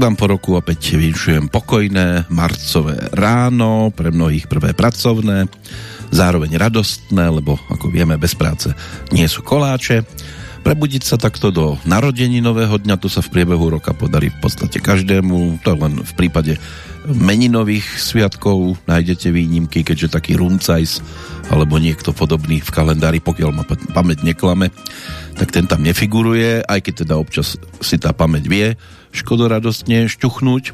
vám po roku opäť vyšujem pokojné marcové ráno, pre mnohých prvé pracovné, zároveň radostné, lebo ako vieme, bez práce nie sú koláče. Prebudiť sa takto do narodení nového dňa, to sa v priebehu roka podarí v podstate každému, to len v prípade meninových sviatkov nájdete výnimky, keďže taký runcajs alebo niekto podobný v kalendári, pokiaľ ma pamäť neklame, tak ten tam nefiguruje, aj keď teda občas si tá pamäť vie škodoradostne šťuchnúť.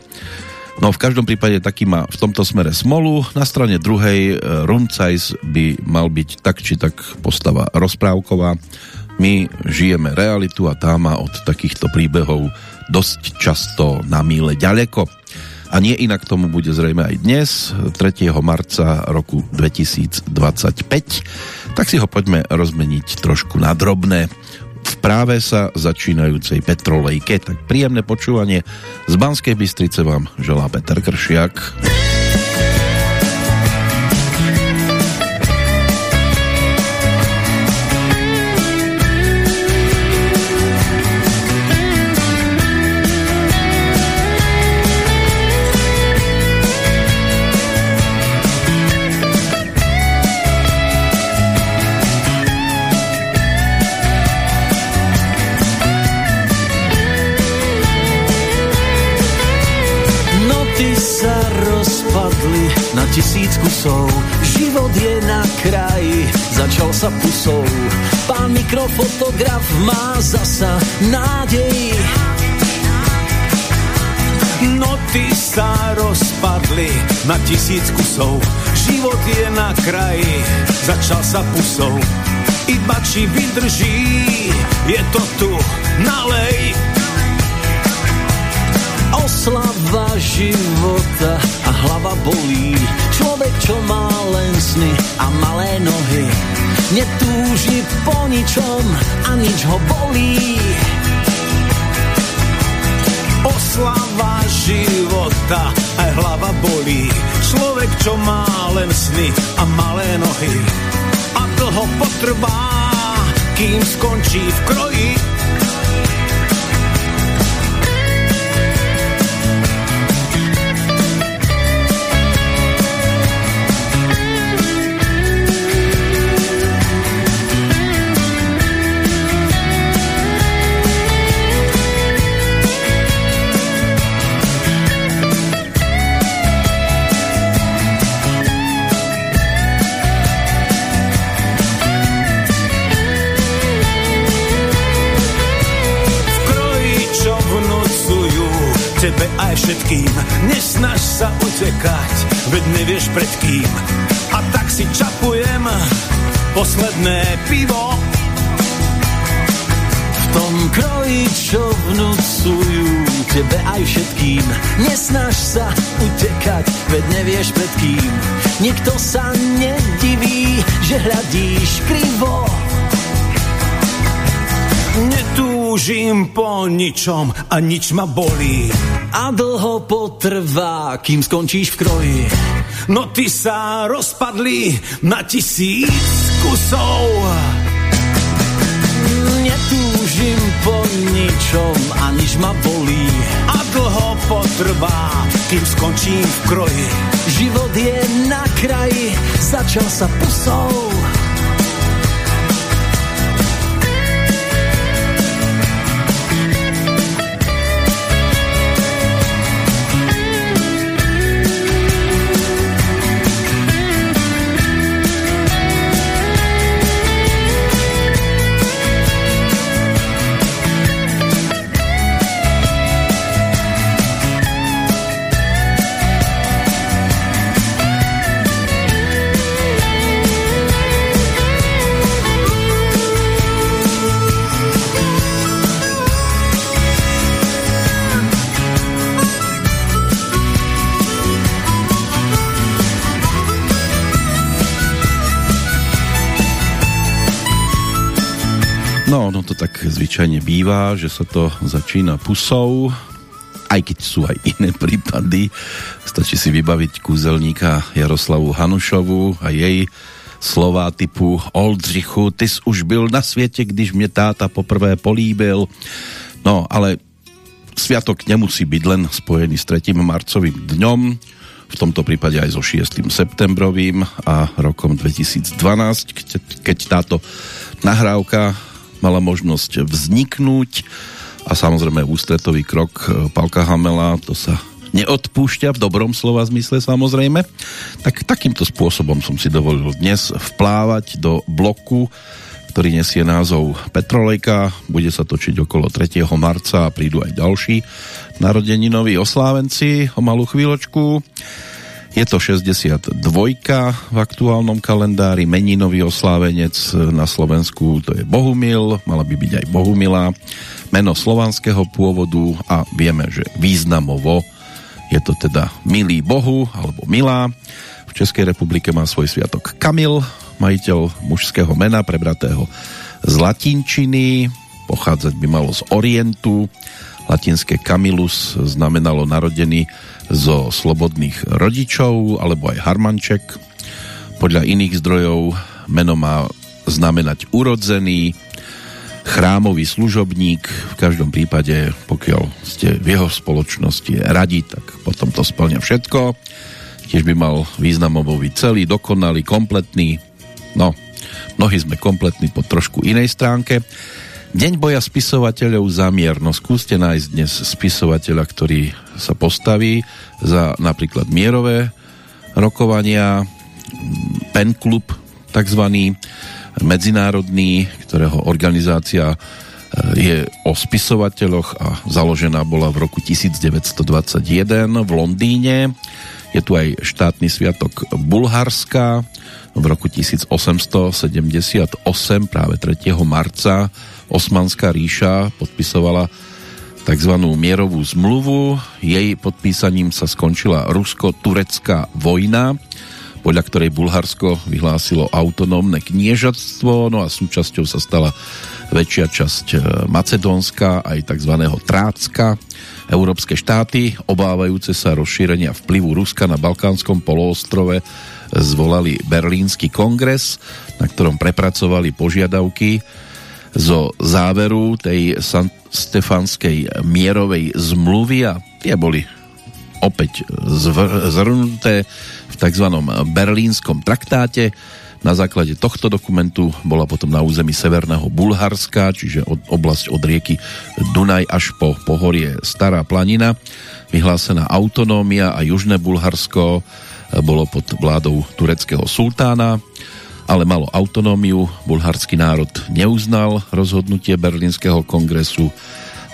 No v každom prípade taký má v tomto smere smolu. Na strane druhej e, Runcajs by mal byť tak či tak postava rozprávková. My žijeme realitu a tá má od takýchto príbehov dosť často na míle ďaleko. A nie inak tomu bude zrejme aj dnes, 3. marca roku 2025. Tak si ho poďme rozmeniť trošku na drobné práve sa začínajúcej petrolejke. Tak príjemné počúvanie z Banskej Bystrice vám želá Peter Kršiak. Tisíc kusov. Život je na kraji, začal sa pusou. Pán mikrofotograf má zasa nádej. Noty sa rozpadli na tisíc kusov. Život je na kraji, začal sa pusou. Iba či vydrží, je to tu, nalej oslava života hlava bolí. Človek, čo má len sny a malé nohy, netúži po ničom a nič ho bolí. Oslava života a hlava bolí. Človek, čo má len sny a malé nohy a dlho potrvá, kým skončí v kroji aj všetkým. Nesnaž sa utekať, veď nevieš pred kým. A tak si čapujem posledné pivo. V tom kroji, čo vnúcujú tebe aj všetkým. Nesnaž sa utekať, veď nevieš pred kým. Nikto sa nediví, že hľadíš krivo Netúžim po ničom a nič ma bolí. A dlho potrvá, kým skončíš v kroji. No ty sa rozpadli na tisíc kusov. Netúžim po ničom a nič ma bolí. A dlho potrvá, kým skončím v kroji. Život je na kraji, začal sa pusou. Tak zvyčajne býva, že sa to začína pusou, aj keď sú aj iné prípady. Stačí si vybaviť kúzelníka Jaroslavu Hanušovu a jej slova typu Oldřichu, ty jsi už byl na světě, když mě táta poprvé políbil. No, ale sviatok nemusí byť len spojený s 3. marcovým dňom, v tomto prípade aj so 6. septembrovým a rokom 2012, keď táto nahrávka mala možnosť vzniknúť a samozrejme ústretový krok Palka Hamela, to sa neodpúšťa v dobrom slova zmysle samozrejme. Tak takýmto spôsobom som si dovolil dnes vplávať do bloku ktorý nesie názov Petrolejka. Bude sa točiť okolo 3. marca a prídu aj ďalší narodeninoví oslávenci o malú chvíľočku. Je to 62 v aktuálnom kalendári, meninový oslávenec na Slovensku, to je Bohumil, mala by byť aj Bohumila, meno slovanského pôvodu a vieme, že významovo je to teda milý Bohu alebo milá. V Českej republike má svoj sviatok Kamil, majiteľ mužského mena prebratého z latinčiny, pochádzať by malo z Orientu. Latinské Camillus znamenalo narodený zo slobodných rodičov, alebo aj Harmanček. Podľa iných zdrojov meno má znamenať urodzený, chrámový služobník. V každom prípade, pokiaľ ste v jeho spoločnosti radi, tak potom to splňa všetko. Tiež by mal významovo byť celý, dokonalý, kompletný, No, mnohí sme kompletní po trošku inej stránke. Deň boja spisovateľov za mier. No skúste nájsť dnes spisovateľa, ktorý sa postaví za napríklad mierové rokovania, pen klub takzvaný medzinárodný, ktorého organizácia e, je o spisovateľoch a založená bola v roku 1921 v Londýne. Je tu aj štátny sviatok Bulharska, v roku 1878 práve 3. marca Osmanská ríša podpisovala tzv. mierovú zmluvu. Jej podpísaním sa skončila rusko-turecká vojna, podľa ktorej Bulharsko vyhlásilo autonómne kniežatstvo, no a súčasťou sa stala väčšia časť e, Macedónska, aj tzv. Trácka. Európske štáty, obávajúce sa rozšírenia vplyvu Ruska na Balkánskom poloostrove, zvolali Berlínsky kongres, na ktorom prepracovali požiadavky zo záveru tej Stefanskej mierovej zmluvy a tie boli opäť zhrnuté v tzv. berlínskom traktáte. Na základe tohto dokumentu bola potom na území Severného Bulharska, čiže od, oblasť od rieky Dunaj až po pohorie Stará planina, vyhlásená autonómia a Južné Bulharsko bolo pod vládou tureckého sultána, ale malo autonómiu. Bulharský národ neuznal rozhodnutie Berlínskeho kongresu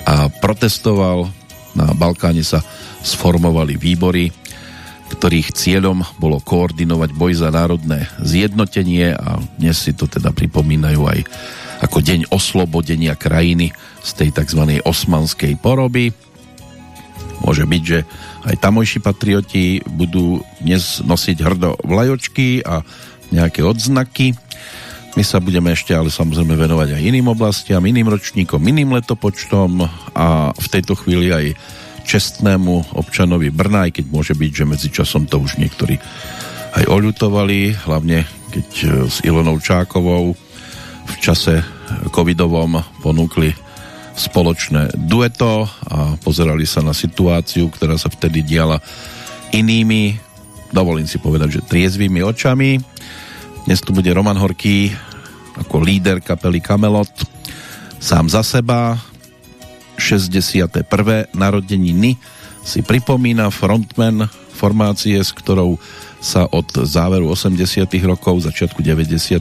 a protestoval. Na Balkáne sa sformovali výbory, ktorých cieľom bolo koordinovať boj za národné zjednotenie a dnes si to teda pripomínajú aj ako deň oslobodenia krajiny z tej tzv. osmanskej poroby. Môže byť, že aj tamojší patrioti budú dnes nosiť hrdo vlajočky a nejaké odznaky. My sa budeme ešte ale samozrejme venovať aj iným oblastiam, iným ročníkom, iným letopočtom a v tejto chvíli aj čestnému občanovi Brna, aj keď môže byť, že medzi časom to už niektorí aj oľutovali, hlavne keď e, s Ilonou Čákovou v čase covidovom ponúkli spoločné dueto a pozerali sa na situáciu, ktorá sa vtedy diala inými, dovolím si povedať, že triezvými očami. Dnes tu bude Roman Horký ako líder kapely Kamelot sám za seba 61. narodeniny si pripomína frontman formácie, s ktorou sa od záveru 80 rokov, začiatku 90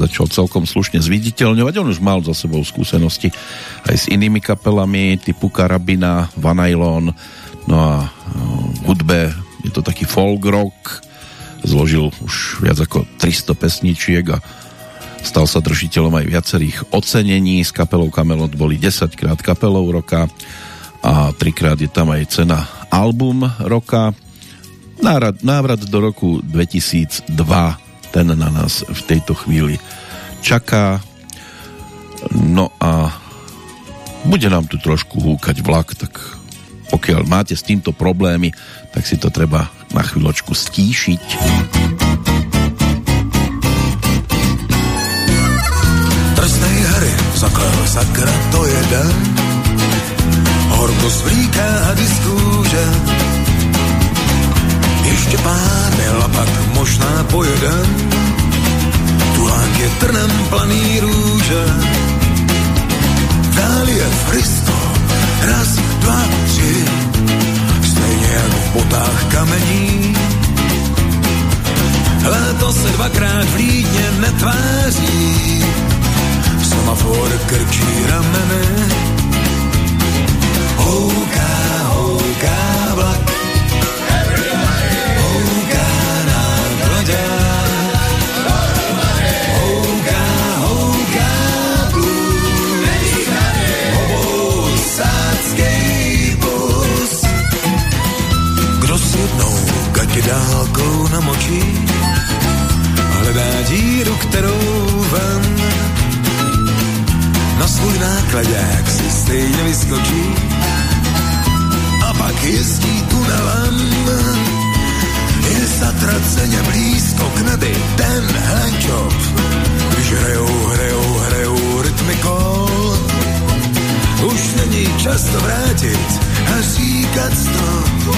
začal celkom slušne zviditeľňovať. On už mal za sebou skúsenosti aj s inými kapelami typu Karabina, Vanailon, no a v hudbe je to taký folk rock, zložil už viac ako 300 pesničiek a stal sa držiteľom aj viacerých ocenení. S kapelou Kamelot boli 10 krát kapelou roka a trikrát je tam aj cena album roka návrat, návrat do roku 2002 ten na nás v tejto chvíli čaká no a bude nám tu trošku húkať vlak tak pokiaľ máte s týmto problémy tak si to treba na chvíľočku stíšiť. Drsnej hry zaklel sakra to jeden horko svlíká hady z kůže. Ještě pár a pak možná pojedem, tulák je trnem planý růže. Dál je Fristo, raz, dva, tři, botách kamení. Léto se dvakrát v Lídně netváří, semafor krčí rameny. Houká, houká vlak, dálkou namočí, hledá díru, kterou ven na svůj nákladák si stejně vyskočí a pak jezdí tunelem. Je zatraceně blízko k nebi ten handjob, když hrajou, hrajou, hrajou rytmy kol. Už není čas to vrátit a říkat stop.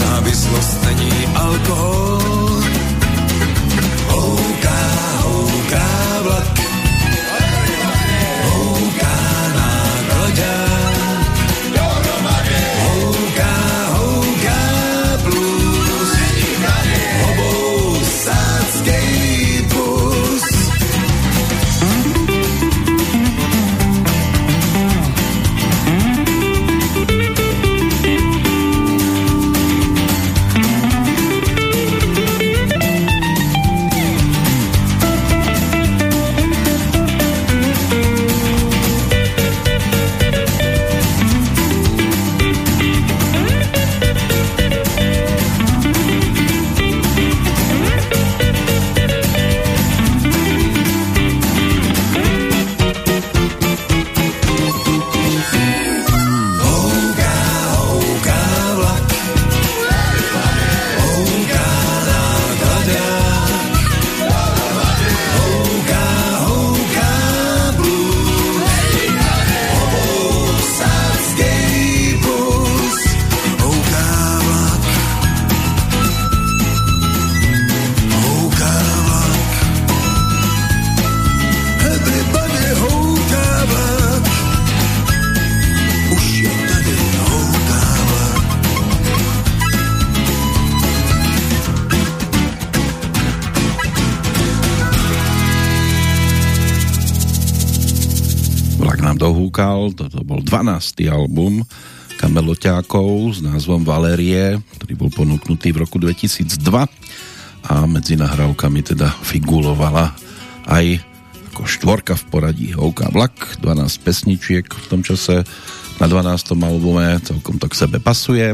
Závislost není alkohol. 12. album Kameloťákov s názvom Valérie, ktorý bol ponúknutý v roku 2002 a medzi nahrávkami teda figulovala aj ako štvorka v poradí Houká vlak, 12 pesničiek v tom čase na 12. albume, celkom to k sebe pasuje,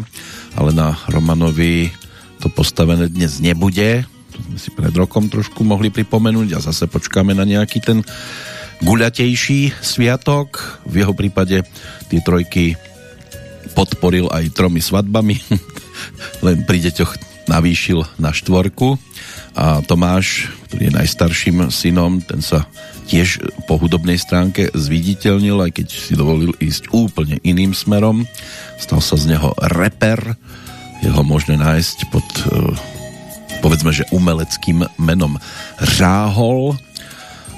ale na Romanovi to postavené dnes nebude, to sme si pred rokom trošku mohli pripomenúť a zase počkáme na nejaký ten guľatejší sviatok. V jeho prípade tie trojky podporil aj tromi svadbami, len pri deťoch navýšil na štvorku a Tomáš, ktorý je najstarším synom, ten sa tiež po hudobnej stránke zviditeľnil, aj keď si dovolil ísť úplne iným smerom. Stal sa z neho reper, jeho možné nájsť pod eh, povedzme, že umeleckým menom Řáhol.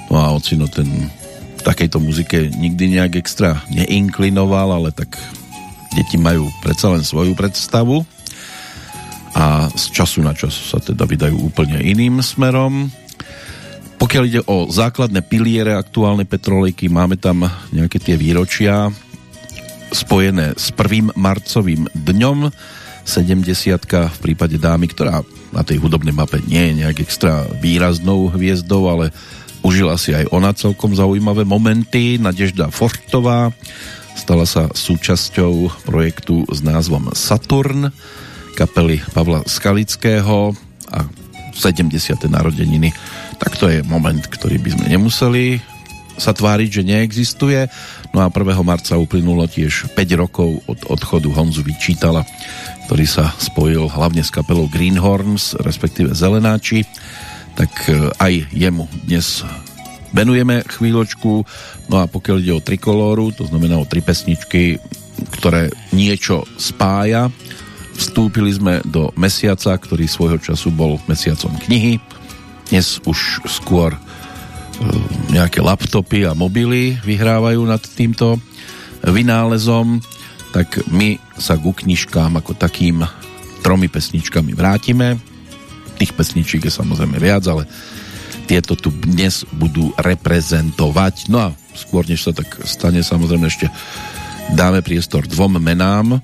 No a ocino ten v takejto muzike nikdy nejak extra neinklinoval, ale tak deti majú predsa len svoju predstavu a z času na čas sa teda vydajú úplne iným smerom. Pokiaľ ide o základné piliere aktuálnej petrolejky, máme tam nejaké tie výročia spojené s 1. marcovým dňom 70 v prípade dámy, ktorá na tej hudobnej mape nie je nejak extra výraznou hviezdou, ale užila si aj ona celkom zaujímavé momenty. Nadežda Fortová stala sa súčasťou projektu s názvom Saturn kapely Pavla Skalického a 70. narodeniny tak to je moment, ktorý by sme nemuseli sa tváriť, že neexistuje. No a 1. marca uplynulo tiež 5 rokov od odchodu Honzu Vyčítala, ktorý sa spojil hlavne s kapelou Greenhorns, respektíve Zelenáči. Tak aj jemu dnes venujeme chvíľočku. No a pokiaľ ide o trikolóru, to znamená o tri pesničky, ktoré niečo spája. Vstúpili sme do mesiaca, ktorý svojho času bol mesiacom knihy. Dnes už skôr e, nejaké laptopy a mobily vyhrávajú nad týmto vynálezom, tak my sa ku knižkám ako takým tromi pesničkami vrátime. Tých pesničiek je samozrejme viac, ale tieto tu dnes budú reprezentovať. No a skôr než sa tak stane, samozrejme ešte dáme priestor dvom menám,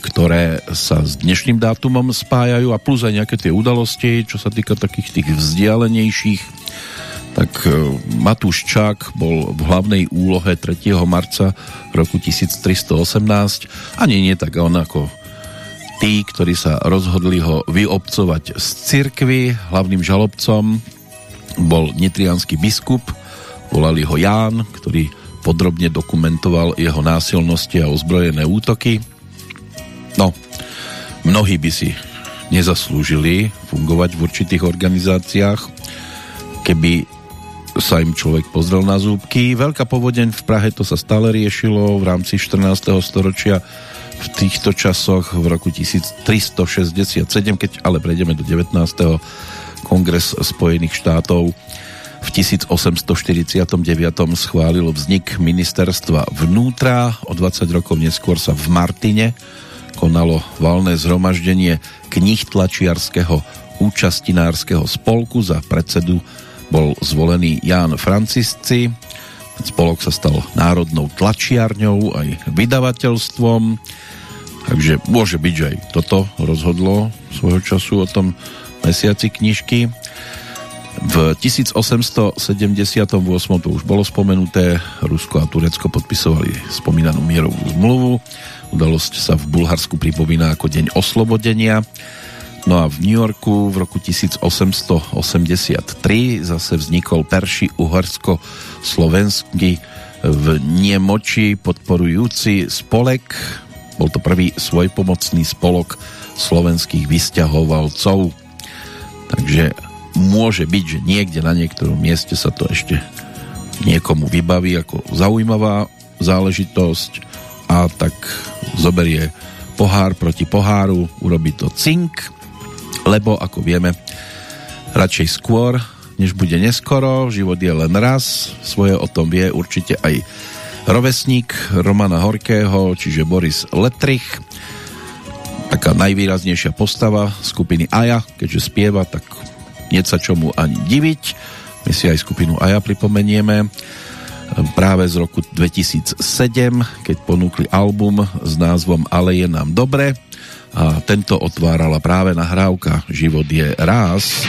ktoré sa s dnešným dátumom spájajú a plus aj nejaké tie udalosti, čo sa týka takých tých vzdialenejších tak e, Matúš Čák bol v hlavnej úlohe 3. marca roku 1318 ani nie tak on ako tí, ktorí sa rozhodli ho vyobcovať z cirkvy. Hlavným žalobcom bol nitrianský biskup, volali ho Ján, ktorý podrobne dokumentoval jeho násilnosti a ozbrojené útoky. No, mnohí by si nezaslúžili fungovať v určitých organizáciách, keby sa im človek pozrel na zúbky. Veľká povodeň v Prahe to sa stále riešilo v rámci 14. storočia v týchto časoch v roku 1367, keď ale prejdeme do 19. Kongres Spojených štátov v 1849 schválil vznik ministerstva vnútra. O 20 rokov neskôr sa v Martine konalo valné zhromaždenie knih tlačiarského účastinárskeho spolku. Za predsedu bol zvolený Ján Francisci. Spolok sa stal národnou tlačiarňou aj vydavateľstvom. Takže môže byť, že aj toto rozhodlo svojho času o tom mesiaci knižky. V 1878 to už bolo spomenuté, Rusko a Turecko podpisovali spomínanú mierovú zmluvu. Udalosť sa v Bulharsku pripomína ako deň oslobodenia. No a v New Yorku v roku 1883 zase vznikol perší uhersko-slovenský v Niemoči podporujúci spolek. Bol to prvý svojpomocný spolok slovenských vysťahovalcov. Takže môže byť, že niekde na niektorom mieste sa to ešte niekomu vybaví ako zaujímavá záležitosť a tak zoberie pohár proti poháru, urobí to cink, lebo ako vieme, radšej skôr, než bude neskoro, život je len raz, svoje o tom vie určite aj rovesník Romana Horkého, čiže Boris Letrich, taká najvýraznejšia postava skupiny Aja, keďže spieva, tak nie sa čomu ani diviť. My si aj skupinu Aja pripomenieme práve z roku 2007, keď ponúkli album s názvom Ale je nám dobre a tento otvárala práve nahrávka Život je ráz.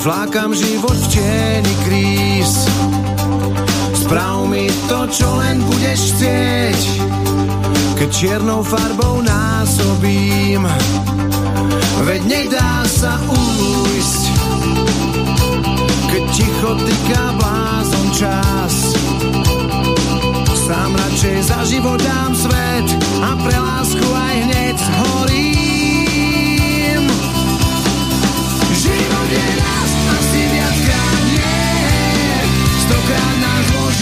flákam život v tieni kríz. Sprav mi to, čo len budeš chcieť, keď čiernou farbou násobím. Veď nedá sa ujsť, keď ticho tyká blázon čas. Sám radšej za život dám svet a pre lásku aj hneď horím.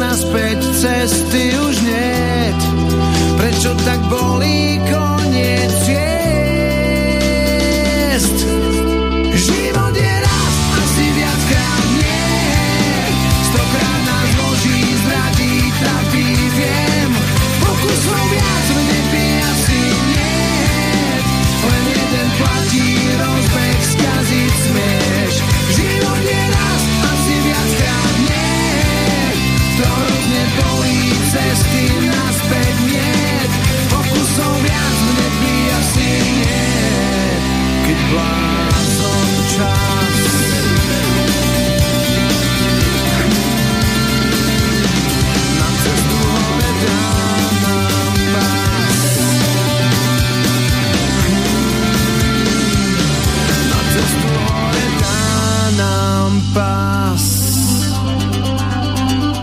naspäť cesty už nie. Prečo tak bolí koniec? Ciest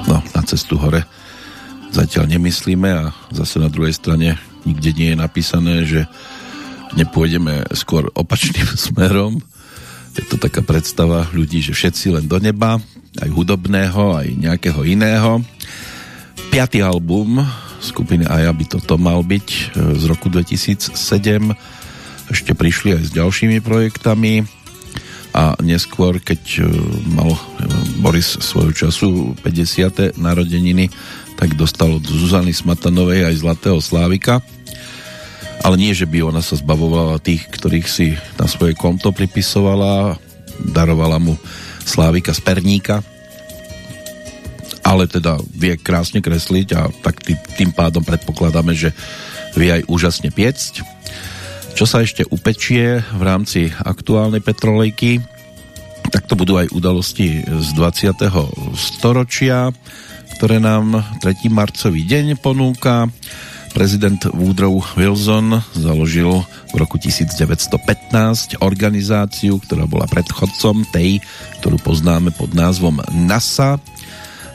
No, na cestu hore zatiaľ nemyslíme a zase na druhej strane nikde nie je napísané, že nepôjdeme skôr opačným smerom. Je to taká predstava ľudí, že všetci len do neba, aj hudobného, aj nejakého iného. Piatý album skupiny Aja by toto mal byť e, z roku 2007. Ešte prišli aj s ďalšími projektami a neskôr, keď e, mal e, Boris svojho času 50. narodeniny, tak dostal od Zuzany Smatanovej aj Zlatého Slávika. Ale nie, že by ona sa zbavovala tých, ktorých si na svoje konto pripisovala, darovala mu Slávika z Perníka, ale teda vie krásne kresliť a tak tým pádom predpokladáme, že vie aj úžasne piecť. Čo sa ešte upečie v rámci aktuálnej petrolejky, tak to budú aj udalosti z 20. storočia, ktoré nám 3. marcový deň ponúka. Prezident Woodrow Wilson založil v roku 1915 organizáciu, ktorá bola predchodcom tej, ktorú poznáme pod názvom NASA.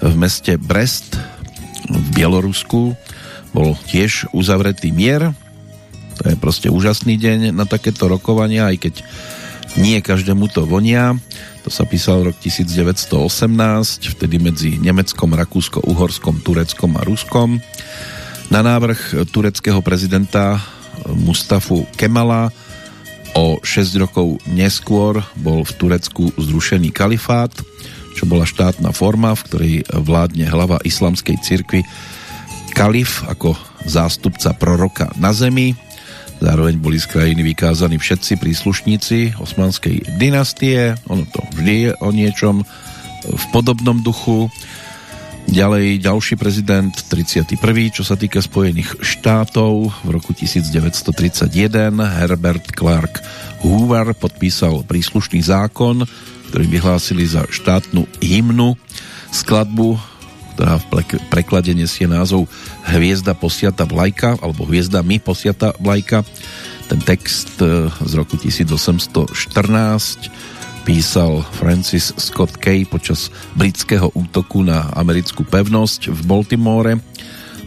V meste Brest v Bielorusku bol tiež uzavretý mier. To je proste úžasný deň na takéto rokovania, aj keď nie každému to vonia. To sa písal rok 1918, vtedy medzi Nemeckom, Rakúsko-Uhorskom, Tureckom a Ruskom. Na návrh tureckého prezidenta Mustafu Kemala o 6 rokov neskôr bol v Turecku zrušený kalifát, čo bola štátna forma, v ktorej vládne hlava islamskej cirkvi kalif ako zástupca proroka na zemi Zároveň boli z krajiny vykázaní všetci príslušníci osmanskej dynastie. Ono to vždy je o niečom v podobnom duchu. Ďalej ďalší prezident 31. čo sa týka Spojených štátov v roku 1931 Herbert Clark Hoover podpísal príslušný zákon, ktorý vyhlásili za štátnu hymnu skladbu ktorá v preklade nesie názov Hviezda posiata vlajka alebo Hviezda my posiata vlajka. Ten text e, z roku 1814 písal Francis Scott Kay počas britského útoku na americkú pevnosť v Baltimore.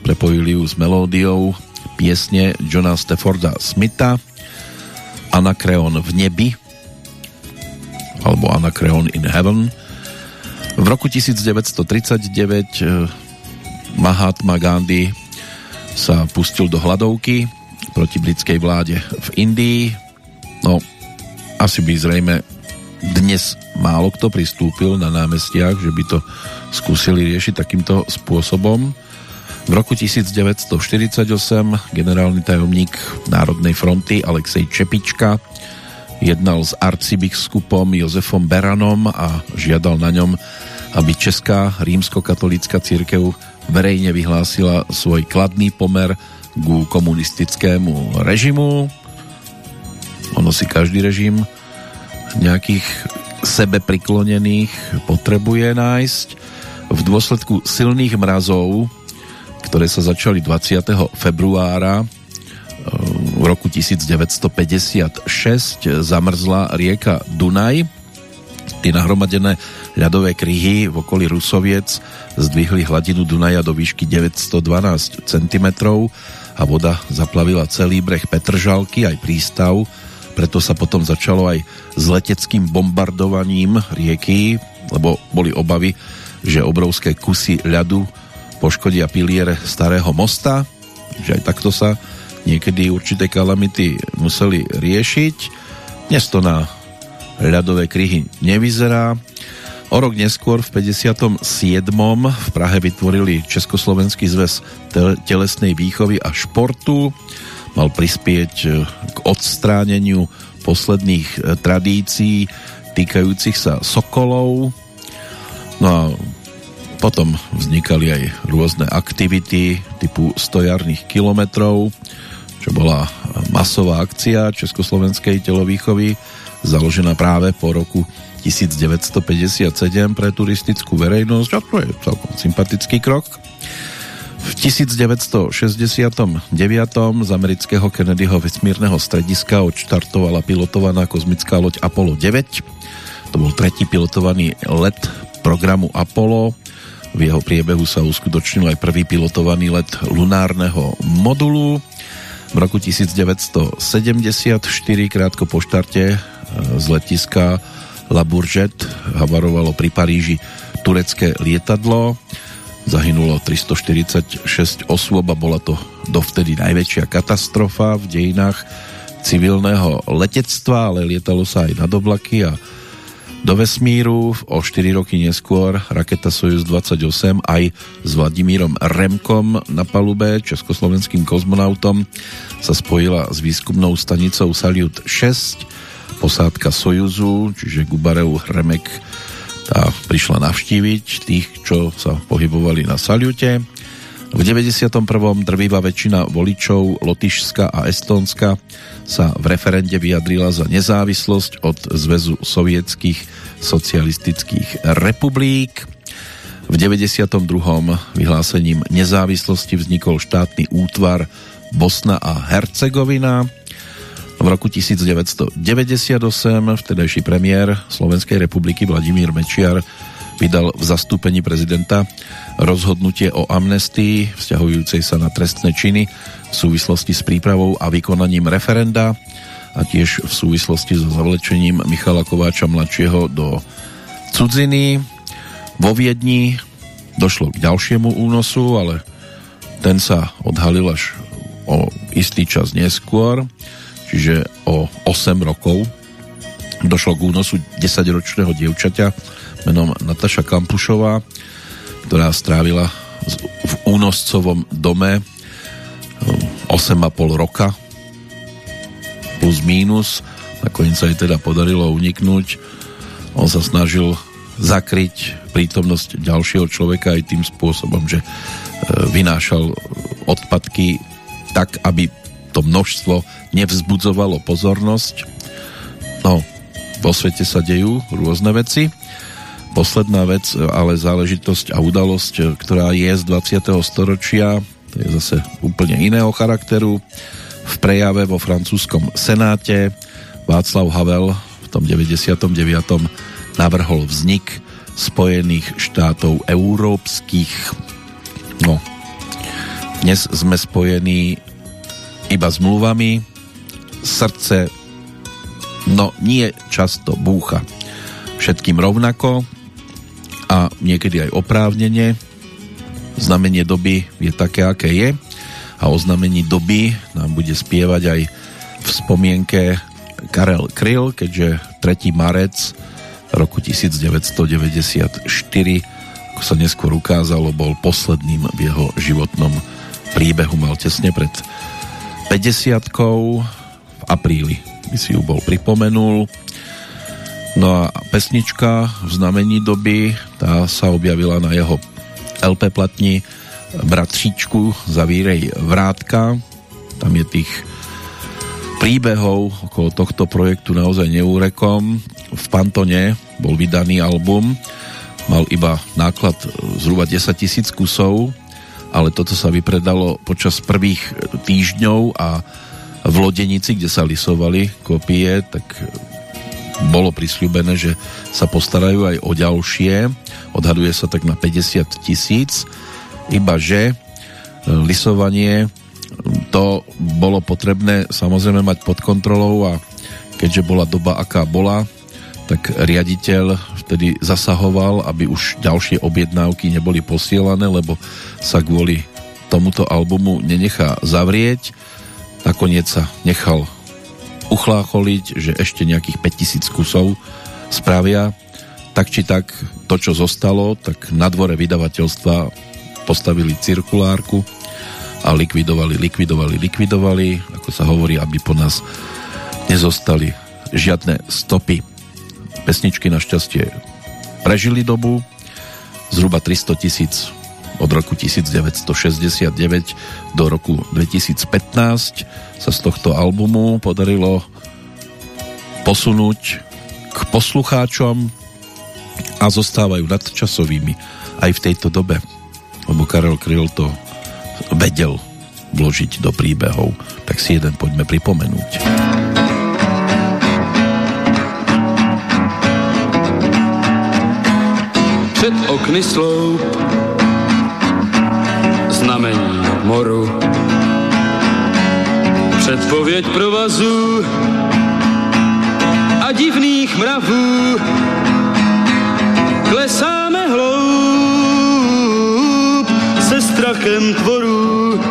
Prepojili ju s melódiou piesne Johna Stafforda Smitha Anakreon v nebi alebo Anakreon in Heaven v roku 1939 eh, Mahatma Gandhi sa pustil do hladovky proti britskej vláde v Indii. No, asi by zrejme dnes málo kto pristúpil na námestiach, že by to skúsili riešiť takýmto spôsobom. V roku 1948 generálny tajomník Národnej fronty Alexej Čepička jednal s arcibiskupom Jozefom Beranom a žiadal na ňom, aby Česká rímskokatolícka církev verejne vyhlásila svoj kladný pomer ku komunistickému režimu. Ono si každý režim nejakých sebe priklonených potrebuje nájsť. V dôsledku silných mrazov ktoré sa začali 20. februára v roku 1956 zamrzla rieka Dunaj. Tie nahromadené ľadové kryhy v okolí Rusoviec zdvihli hladinu Dunaja do výšky 912 cm a voda zaplavila celý breh Petržalky aj prístav, preto sa potom začalo aj s leteckým bombardovaním rieky, lebo boli obavy, že obrovské kusy ľadu poškodia pilier starého mosta, že aj takto sa niekedy určité kalamity museli riešiť. Dnes to na ľadové kryhy nevyzerá. O rok neskôr v 57. v Prahe vytvorili Československý zväz telesnej výchovy a športu. Mal prispieť e, k odstráneniu posledných e, tradícií týkajúcich sa sokolov. No a potom vznikali aj rôzne aktivity typu stojarných kilometrov, čo bola masová akcia Československej telovýchovy, založená práve po roku 1957 pre turistickú verejnosť a to je celkom sympatický krok. V 1969. z amerického Kennedyho vesmírneho strediska odštartovala pilotovaná kozmická loď Apollo 9. To bol tretí pilotovaný let programu Apollo v jeho priebehu sa uskutočnil aj prvý pilotovaný let lunárneho modulu. V roku 1974, krátko po štarte e, z letiska La Bourget havarovalo pri Paríži turecké lietadlo. Zahynulo 346 osôb a bola to dovtedy najväčšia katastrofa v dejinách civilného letectva, ale lietalo sa aj nad oblaky a do vesmíru. O 4 roky neskôr raketa Sojus 28 aj s Vladimírom Remkom na palube, československým kozmonautom, sa spojila s výskumnou stanicou Salyut 6, posádka Sojuzu, čiže Gubarev Remek tá prišla navštíviť tých, čo sa pohybovali na Salyute. V 91. drvivá väčšina voličov Lotyšska a Estónska sa v referende vyjadrila za nezávislosť od Zväzu sovietských socialistických republik. V 92. vyhlásením nezávislosti vznikol štátny útvar Bosna a Hercegovina. V roku 1998 vtedajší premiér Slovenskej republiky Vladimír Mečiar vydal v zastúpení prezidenta rozhodnutie o amnestii vzťahujúcej sa na trestné činy v súvislosti s prípravou a vykonaním referenda a tiež v súvislosti so zavlečením Michala Kováča mladšieho do cudziny. Vo Viedni došlo k ďalšiemu únosu, ale ten sa odhalil až o istý čas neskôr, čiže o 8 rokov došlo k únosu 10-ročného dievčaťa menom Nataša Kampušová, ktorá strávila v únoscovom dome 8,5 roka plus mínus nakoniec sa jej teda podarilo uniknúť. On sa snažil zakryť prítomnosť ďalšieho človeka aj tým spôsobom, že e, vynášal odpadky tak, aby to množstvo nevzbudzovalo pozornosť. No, vo svete sa dejú rôzne veci. Posledná vec, ale záležitosť a udalosť, ktorá je z 20. storočia, to je zase úplne iného charakteru. V prejave vo francúzskom senáte Václav Havel v tom 99. navrhol vznik Spojených štátov európskych. No, dnes sme spojení iba s mluvami, srdce no nie často búcha. Všetkým rovnako a niekedy aj oprávnenie Znamenie doby je také, aké je. A o znamení doby nám bude spievať aj v spomienke Karel Kryl, keďže 3. marec roku 1994 ako sa neskôr ukázalo, bol posledným v jeho životnom príbehu, mal tesne pred 50 v apríli by si ju bol pripomenul. No a pesnička v znamení doby, tá sa objavila na jeho LP platni Bratříčku Zavírej vrátka. Tam je tých príbehov okolo tohto projektu naozaj neúrekom. V Pantone bol vydaný album, mal iba náklad zhruba 10 tisíc kusov, ale toto sa vypredalo počas prvých týždňov a v Lodenici, kde sa lisovali kopie, tak bolo prisľúbené, že sa postarajú aj o ďalšie. Odhaduje sa tak na 50 tisíc. Iba že e, lisovanie to bolo potrebné samozrejme mať pod kontrolou a keďže bola doba aká bola, tak riaditeľ vtedy zasahoval, aby už ďalšie objednávky neboli posielané, lebo sa kvôli tomuto albumu nenechá zavrieť. Nakoniec sa nechal uchlácholiť, že ešte nejakých 5000 kusov spravia. Tak či tak, to čo zostalo, tak na dvore vydavateľstva postavili cirkulárku a likvidovali, likvidovali, likvidovali, ako sa hovorí, aby po nás nezostali žiadne stopy. Pesničky našťastie prežili dobu, zhruba 300 tisíc od roku 1969 do roku 2015 sa z tohto albumu podarilo posunúť k poslucháčom a zostávajú nadčasovými aj v tejto dobe, lebo Karel Kryl to vedel vložiť do príbehov, tak si jeden poďme pripomenúť. Před okny sloup. Znamení moru. Předpověď provazu. A divných mravů. Klesáme hloub se strachem tvorů.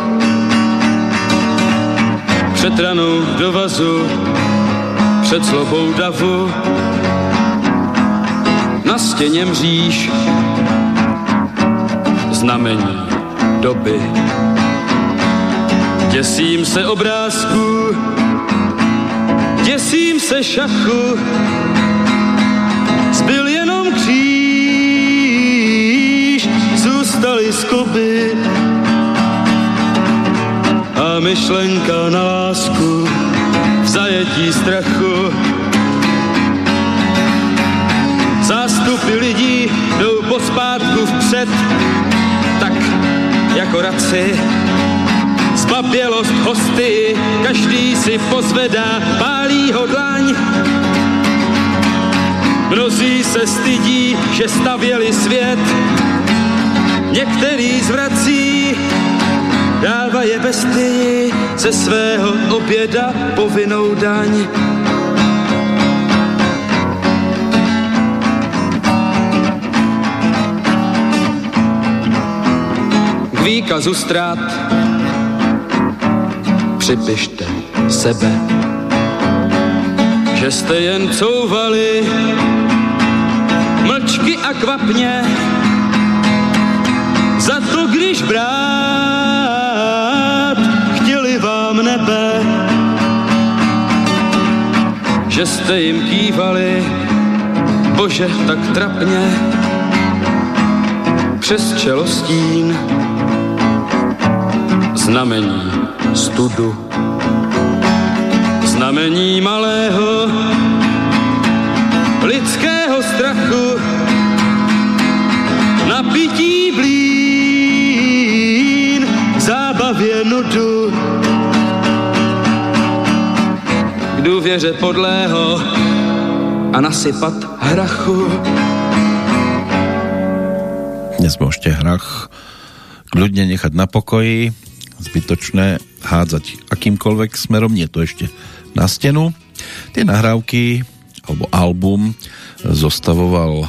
Před ranou do vazu, před slobou davu, na stěně mříž znamení doby. Děsím se obrázku, děsím se šachu, zbyl jenom kříž, zůstaly skoby a myšlenka na lásku v zajetí strachu. Zástupy lidí jdou pospátku vpřed, tak jako radci. Zbabělost hosty, každý si pozvedá, pálí ho dlaň. Mnozí se stydí, že stavěli svět, některý zvrací, dává je bestii ze svého oběda povinnou daň. Výkazu ztrát připište sebe, že jste jen couvali mlčky a kvapně, za to, když brát chtěli vám nebe, že jste jim kývali, bože, tak trapně, přes čelostín znamení studu, znamení malého lidského strachu, napití blín, zábavě nudu. K důvěře podlého a nasypat hrachu. Dnes môžete hrach kľudne nechať na pokoji, zbytočné hádzať akýmkoľvek smerom, nie to ešte na stenu. Tie nahrávky alebo album zostavoval eh,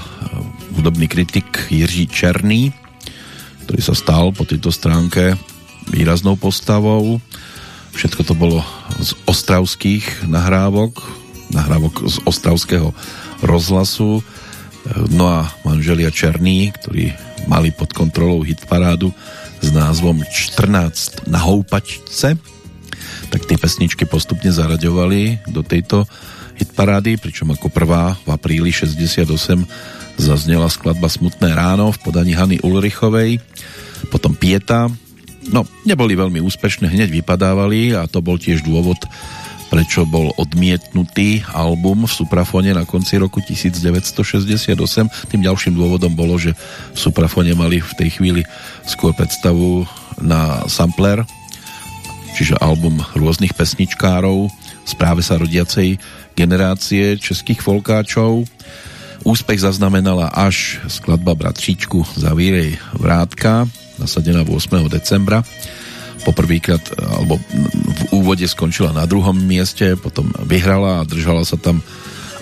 hudobný kritik Jiří Černý, ktorý sa stal po tejto stránke výraznou postavou. Všetko to bolo z ostravských nahrávok, nahrávok z Ostravského rozhlasu. No a manželia Černý, ktorí mali pod kontrolou hitparádu s názvom 14 na houpačce, tak tie pesničky postupne zaraďovali do tejto hitparády, pričom ako prvá v apríli 68 zaznela skladba Smutné ráno v podaní Hany Ulrichovej, potom Pieta, no neboli veľmi úspešné, hneď vypadávali a to bol tiež dôvod, prečo bol odmietnutý album v Suprafone na konci roku 1968. Tým ďalším dôvodom bolo, že v Suprafone mali v tej chvíli skôr predstavu na sampler, čiže album rôznych pesničkárov z práve sa rodiacej generácie českých folkáčov. Úspech zaznamenala až skladba Bratříčku Zavírej Vrátka, nasadená 8. decembra. Poprvýkrát, alebo v úvode skončila na druhom mieste, potom vyhrala a držala sa tam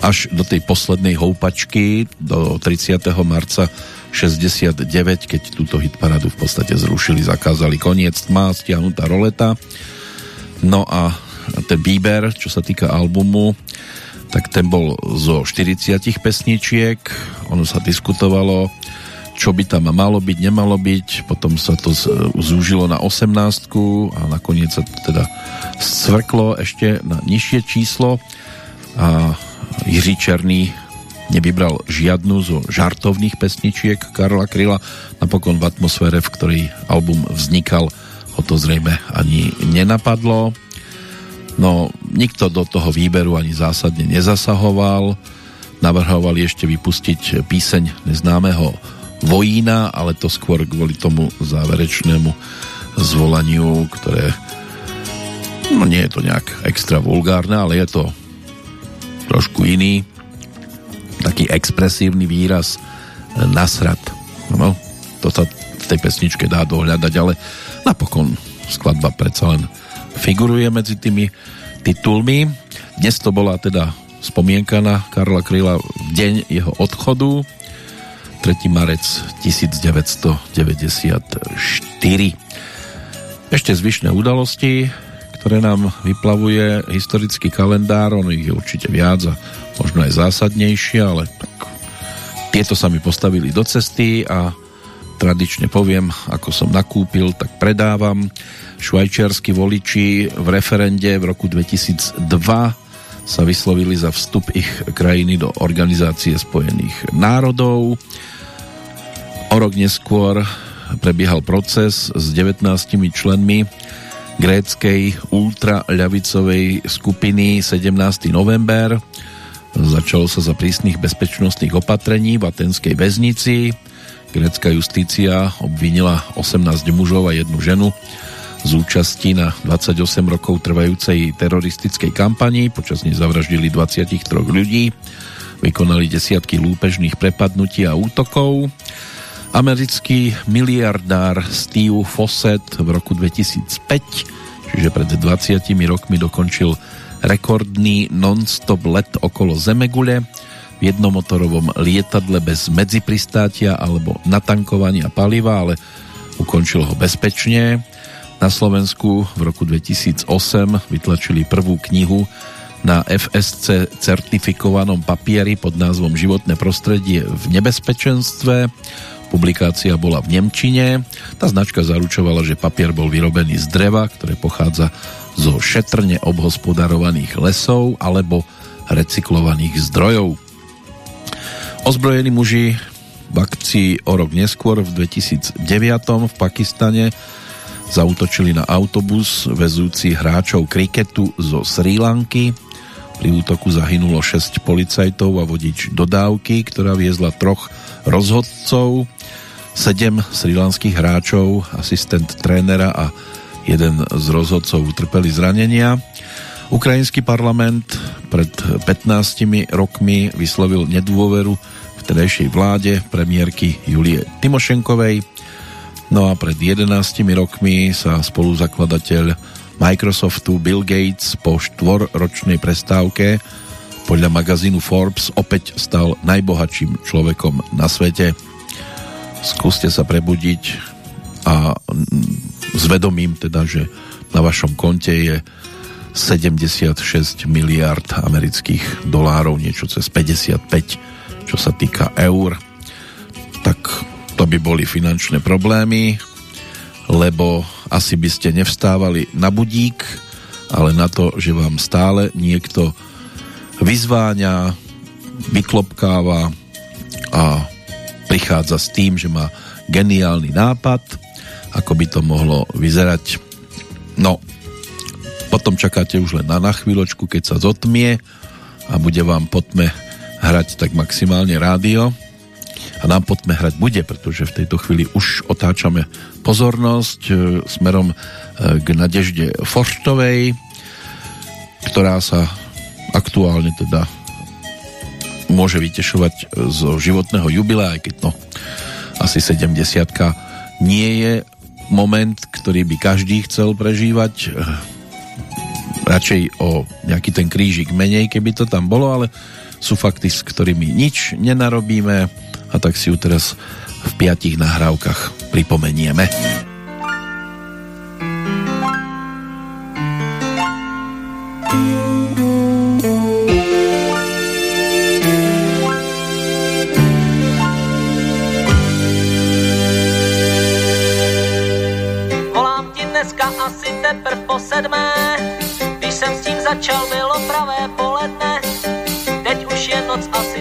až do tej poslednej houpačky, do 30. marca 69, keď túto hitparadu v podstate zrušili, zakázali koniec tma, stiahnutá roleta. No a ten výber, čo sa týka albumu, tak ten bol zo 40 pesničiek, ono sa diskutovalo, čo by tam malo byť, nemalo byť, potom sa to zúžilo na 18 a nakoniec sa to teda svrklo ešte na nižšie číslo a Jiří Černý nevybral žiadnu zo žartovných pesničiek Karla Kryla, napokon v atmosfére, v ktorej album vznikal, ho to zrejme ani nenapadlo. No, nikto do toho výberu ani zásadne nezasahoval. Navrhovali ešte vypustiť píseň neznámeho Vojína, ale to skôr kvôli tomu záverečnému zvolaniu, ktoré no nie je to nejak extra vulgárne, ale je to trošku iný taký expresívny výraz nasrad. No, to sa v tej pesničke dá dohľadať, ale napokon skladba predsa len figuruje medzi tými titulmi. Dnes to bola teda spomienka na Karla Kryla v deň jeho odchodu 3. marec 1994. Ešte zvyšné udalosti, ktoré nám vyplavuje historický kalendár, ono ich je určite viac a možno aj zásadnejšie, ale tak tieto sa mi postavili do cesty a tradične poviem, ako som nakúpil, tak predávam švajčiarsky voliči v referende v roku 2002 sa vyslovili za vstup ich krajiny do Organizácie spojených národov. O rok neskôr prebiehal proces s 19 členmi gréckej ultraľavicovej skupiny 17. november. Začalo sa za prísnych bezpečnostných opatrení v atenskej väznici. Grécka justícia obvinila 18 mužov a jednu ženu z účasti na 28 rokov trvajúcej teroristickej kampani. Počas nej zavraždili 23 ľudí, vykonali desiatky lúpežných prepadnutí a útokov. Americký miliardár Steve Fawcett v roku 2005, čiže pred 20 rokmi dokončil rekordný non-stop let okolo Zemegule v jednomotorovom lietadle bez medzipristátia alebo natankovania paliva, ale ukončil ho bezpečne na Slovensku v roku 2008 vytlačili prvú knihu na FSC certifikovanom papieri pod názvom Životné prostredie v nebezpečenstve. Publikácia bola v Nemčine. Tá značka zaručovala, že papier bol vyrobený z dreva, ktoré pochádza zo šetrne obhospodarovaných lesov alebo recyklovaných zdrojov. Ozbrojení muži v akcii o rok neskôr v 2009 v Pakistane zautočili na autobus vezúci hráčov kriketu zo Sri Lanky. Pri útoku zahynulo 6 policajtov a vodič dodávky, ktorá viezla troch rozhodcov, 7 srilanských hráčov, asistent trénera a jeden z rozhodcov utrpeli zranenia. Ukrajinský parlament pred 15 rokmi vyslovil nedôveru vtedajšej vláde premiérky Julie Timošenkovej No a pred 11 rokmi sa spoluzakladateľ Microsoftu Bill Gates po štvorročnej prestávke podľa magazínu Forbes opäť stal najbohatším človekom na svete. Skúste sa prebudiť a zvedomím teda, že na vašom konte je 76 miliard amerických dolárov, niečo cez 55, čo sa týka eur. Tak to by boli finančné problémy, lebo asi by ste nevstávali na budík, ale na to, že vám stále niekto vyzváňa, vyklopkáva a prichádza s tým, že má geniálny nápad, ako by to mohlo vyzerať. No, potom čakáte už len na, chvíľočku, keď sa zotmie a bude vám potme hrať tak maximálne rádio a nám potme hrať bude, pretože v tejto chvíli už otáčame pozornosť e, smerom e, k Nadežde Forštovej, ktorá sa aktuálne teda môže vytešovať zo životného jubilea, aj keď no asi 70 nie je moment, ktorý by každý chcel prežívať radšej o nejaký ten krížik menej, keby to tam bolo, ale sú fakty, s ktorými nič nenarobíme a tak si ju teraz v piatich nahrávkach pripomenieme. Začal, bylo pravé poledne, teď už je noc asi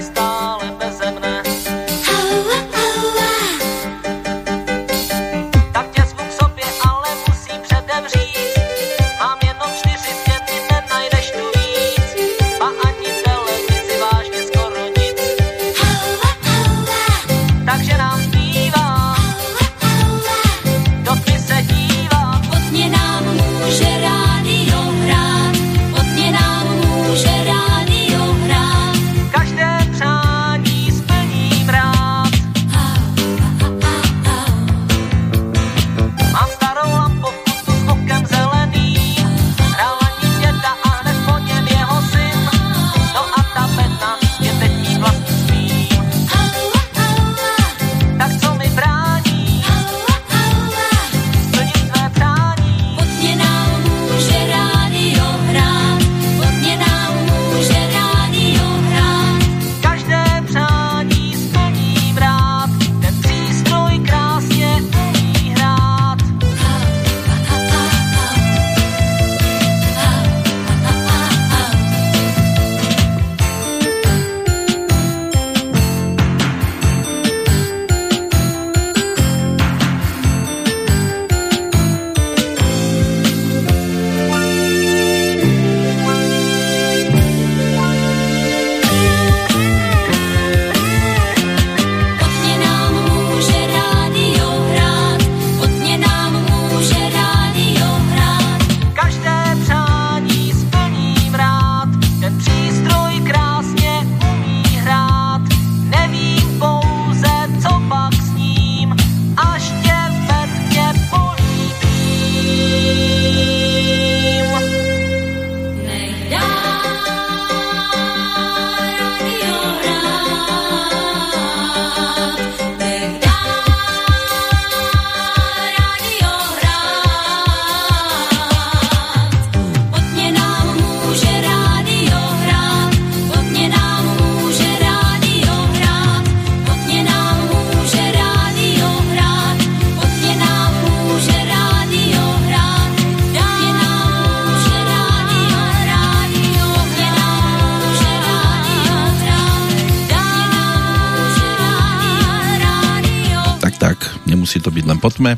potme.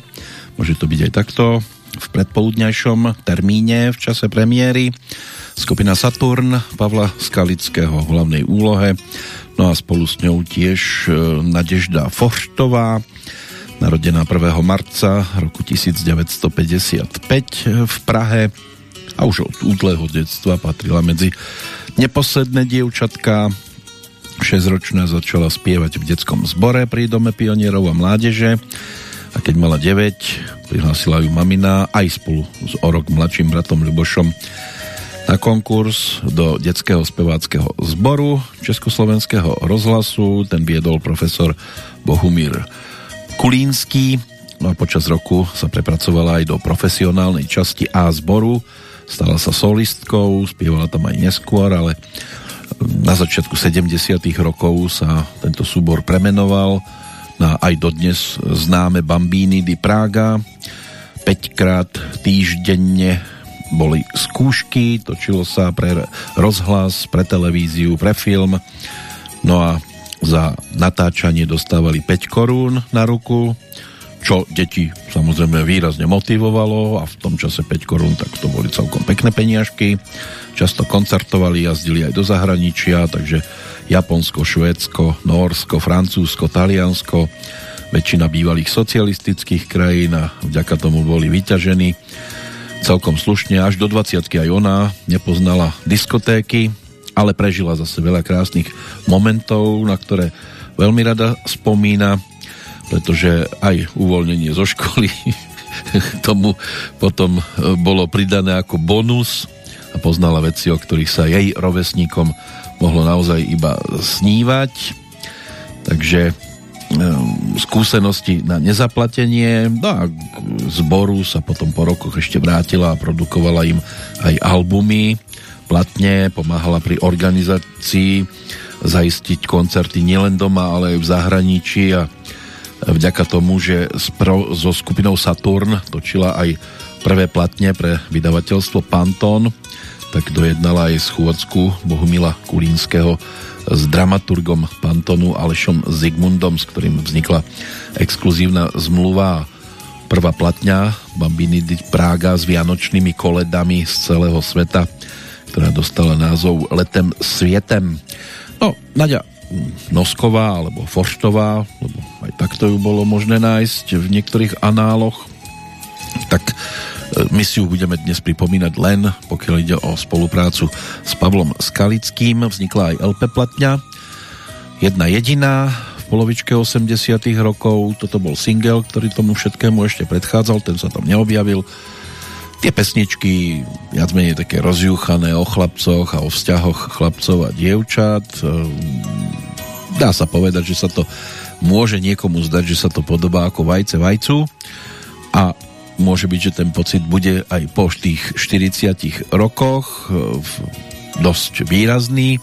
Môže to byť aj takto v predpoludňajšom termíne v čase premiéry. Skupina Saturn Pavla Skalického v hlavnej úlohe. No a spolu s ňou tiež e, Nadežda Forštová, narodená 1. marca roku 1955 v Prahe a už od útleho detstva patrila medzi neposledné dievčatka. 6-ročná začala spievať v detskom zbore pri Dome pionierov a mládeže a keď mala 9, prihlásila ju mamina aj spolu s o rok mladším bratom Ľubošom na konkurs do detského speváckého zboru Československého rozhlasu. Ten viedol profesor Bohumír Kulínsky. No a počas roku sa prepracovala aj do profesionálnej časti A zboru stala sa solistkou, spievala tam aj neskôr, ale na začiatku 70 rokov sa tento súbor premenoval na aj dodnes známe Bambíny di Praga. 5 krát týždenne boli skúšky, točilo sa pre rozhlas, pre televíziu, pre film. No a za natáčanie dostávali 5 korún na ruku, čo deti samozrejme výrazne motivovalo a v tom čase 5 korún, tak to boli celkom pekné peniažky. Často koncertovali, jazdili aj do zahraničia, takže Japonsko, Švédsko, Norsko, Francúzsko, Taliansko, väčšina bývalých socialistických krajín a vďaka tomu boli vyťažení celkom slušne. Až do 20 aj ona nepoznala diskotéky, ale prežila zase veľa krásnych momentov, na ktoré veľmi rada spomína pretože aj uvoľnenie zo školy tomu potom e, bolo pridané ako bonus a poznala veci, o ktorých sa jej rovesníkom mohlo naozaj iba snívať. Takže e, skúsenosti na nezaplatenie no a zboru sa potom po rokoch ešte vrátila a produkovala im aj albumy platne, pomáhala pri organizácii zaistiť koncerty nielen doma, ale aj v zahraničí a vďaka tomu, že so skupinou Saturn točila aj prvé platne pre vydavateľstvo Pantón, tak dojednala aj schôdzku Bohumila Kulínskeho s dramaturgom Pantonu Alešom Zigmundom, s ktorým vznikla exkluzívna zmluva prvá platňa Bambini di Prága s vianočnými koledami z celého sveta, ktorá dostala názov Letem svietem. No, Nadia Nosková alebo Forštová, lebo aj takto ju bolo možné nájsť v niektorých análoch, tak my si ju budeme dnes pripomínať len, pokiaľ ide o spoluprácu s Pavlom Skalickým. Vznikla aj LP platňa, jedna jediná v polovičke 80 rokov. Toto bol single, ktorý tomu všetkému ešte predchádzal, ten sa tam neobjavil tie pesničky viac menej také rozjúchané o chlapcoch a o vzťahoch chlapcov a dievčat. Ehm, dá sa povedať, že sa to môže niekomu zdať, že sa to podobá ako vajce vajcu a môže byť, že ten pocit bude aj po tých 40 rokoch ehm, dosť výrazný.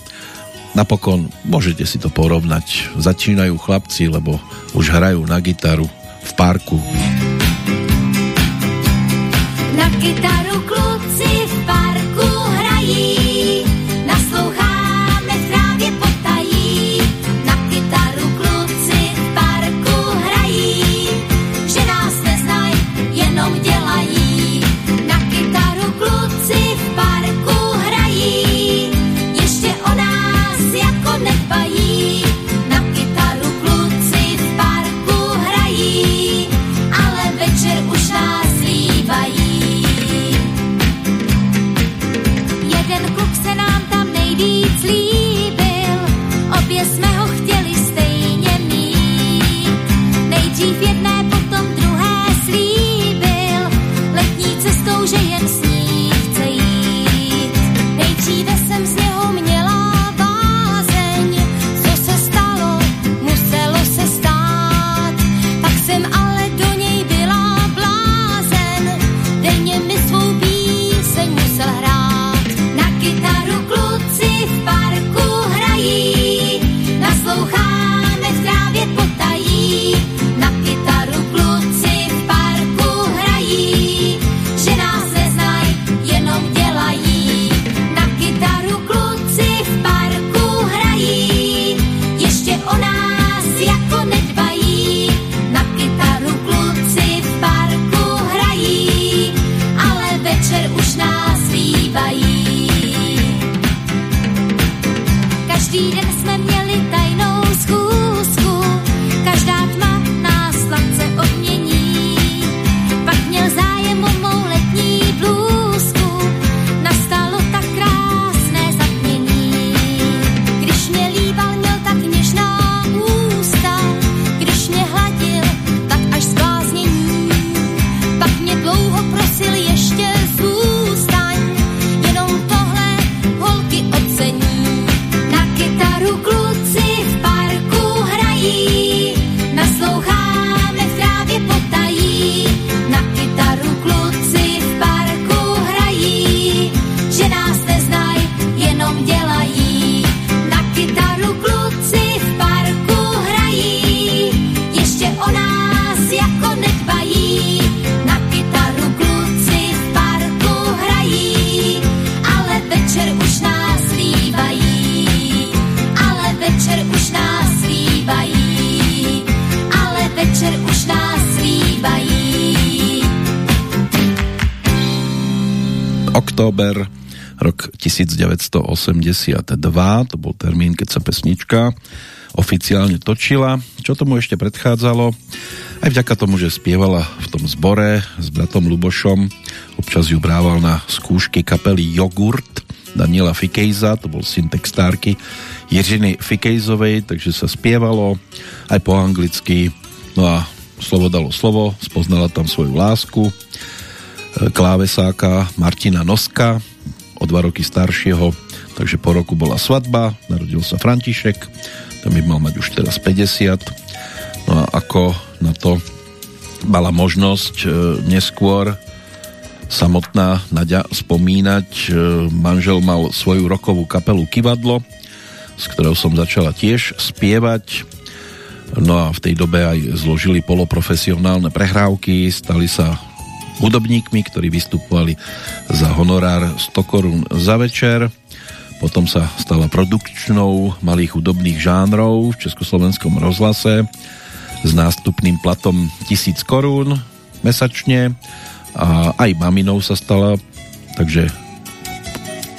Napokon môžete si to porovnať. Začínajú chlapci, lebo už hrajú na gitaru v parku. Na kytaru kluci október, rok 1982, to bol termín, keď sa pesnička oficiálne točila. Čo tomu ešte predchádzalo? Aj vďaka tomu, že spievala v tom zbore s bratom Lubošom, občas ju brával na skúšky kapely Jogurt Daniela Fikejza, to bol syn textárky Jiřiny Fikejzovej, takže sa spievalo aj po anglicky. No a slovo dalo slovo, spoznala tam svoju lásku. Klávesáka Martina Noska, o dva roky staršieho, takže po roku bola svadba, narodil sa František, ten by mal mať už teraz 50. No a ako na to mala možnosť e, neskôr samotná Nadia spomínať, e, manžel mal svoju rokovú kapelu Kivadlo, s ktorou som začala tiež spievať. No a v tej dobe aj zložili poloprofesionálne prehrávky, stali sa hudobníkmi, ktorí vystupovali za honorár 100 korún za večer. Potom sa stala produkčnou malých hudobných žánrov v Československom rozhlase s nástupným platom 1000 korún mesačne a aj maminou sa stala, takže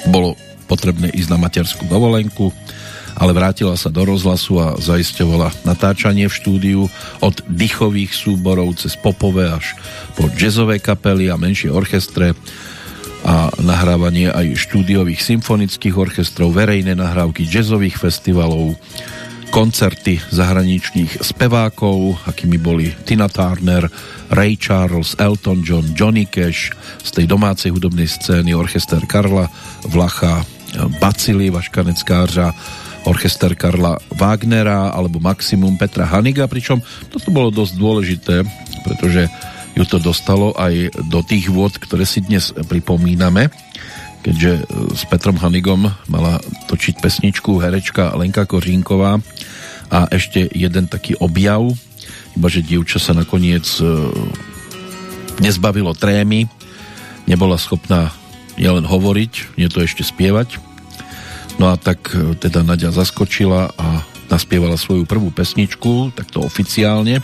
bolo potrebné ísť na materskú dovolenku, ale vrátila sa do rozhlasu a zaisťovala natáčanie v štúdiu od dychových súborov cez popové až po jazzové kapely a menšie orchestre a nahrávanie aj štúdiových symfonických orchestrov, verejné nahrávky jazzových festivalov, koncerty zahraničných spevákov, akými boli Tina Turner, Ray Charles, Elton John, Johnny Cash, z tej domácej hudobnej scény orchester Karla Vlacha, Bacily Vaškaneckářa, orchester Karla Wagnera alebo Maximum Petra Haniga, pričom toto bolo dosť dôležité, pretože ju to dostalo aj do tých vôd, ktoré si dnes pripomíname, keďže e, s Petrom Hanigom mala točiť pesničku herečka Lenka Kořínková a ešte jeden taký objav, iba že dievča sa nakoniec e, nezbavilo trémy, nebola schopná nielen hovoriť, nie to ešte spievať. No a tak e, teda Nadia zaskočila a naspievala svoju prvú pesničku, takto oficiálne.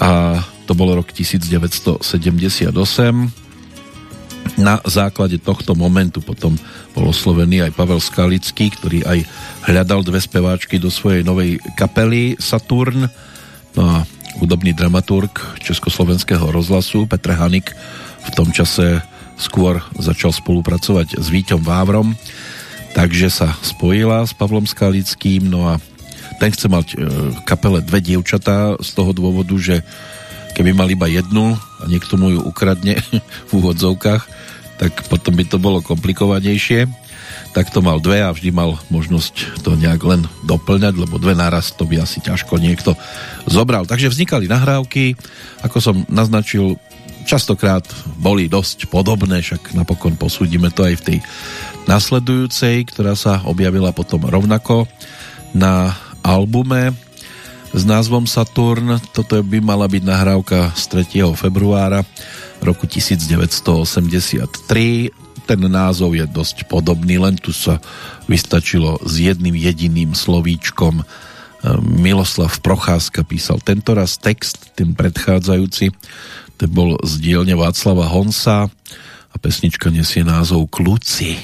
A to bol rok 1978. Na základe tohto momentu potom bol oslovený aj Pavel Skalický, ktorý aj hľadal dve speváčky do svojej novej kapely Saturn. No a hudobný dramaturg Československého rozhlasu Petr Hanik v tom čase skôr začal spolupracovať s Víťom Vávrom, takže sa spojila s Pavlom Skalickým, no a ten chce mať e, kapele dve dievčatá z toho dôvodu, že keby mal iba jednu a niekto mu ju ukradne v úvodzovkách, tak potom by to bolo komplikovanejšie. Tak to mal dve a vždy mal možnosť to nejak len doplňať, lebo dve naraz to by asi ťažko niekto zobral. Takže vznikali nahrávky, ako som naznačil, častokrát boli dosť podobné, však napokon posúdime to aj v tej nasledujúcej, ktorá sa objavila potom rovnako na albume s názvom Saturn. Toto by mala byť nahrávka z 3. februára roku 1983. Ten názov je dosť podobný, len tu sa vystačilo s jedným jediným slovíčkom. Miloslav Procházka písal tento raz text, ten predchádzajúci, ten bol z dielne Václava Honsa a pesnička nesie názov kluci.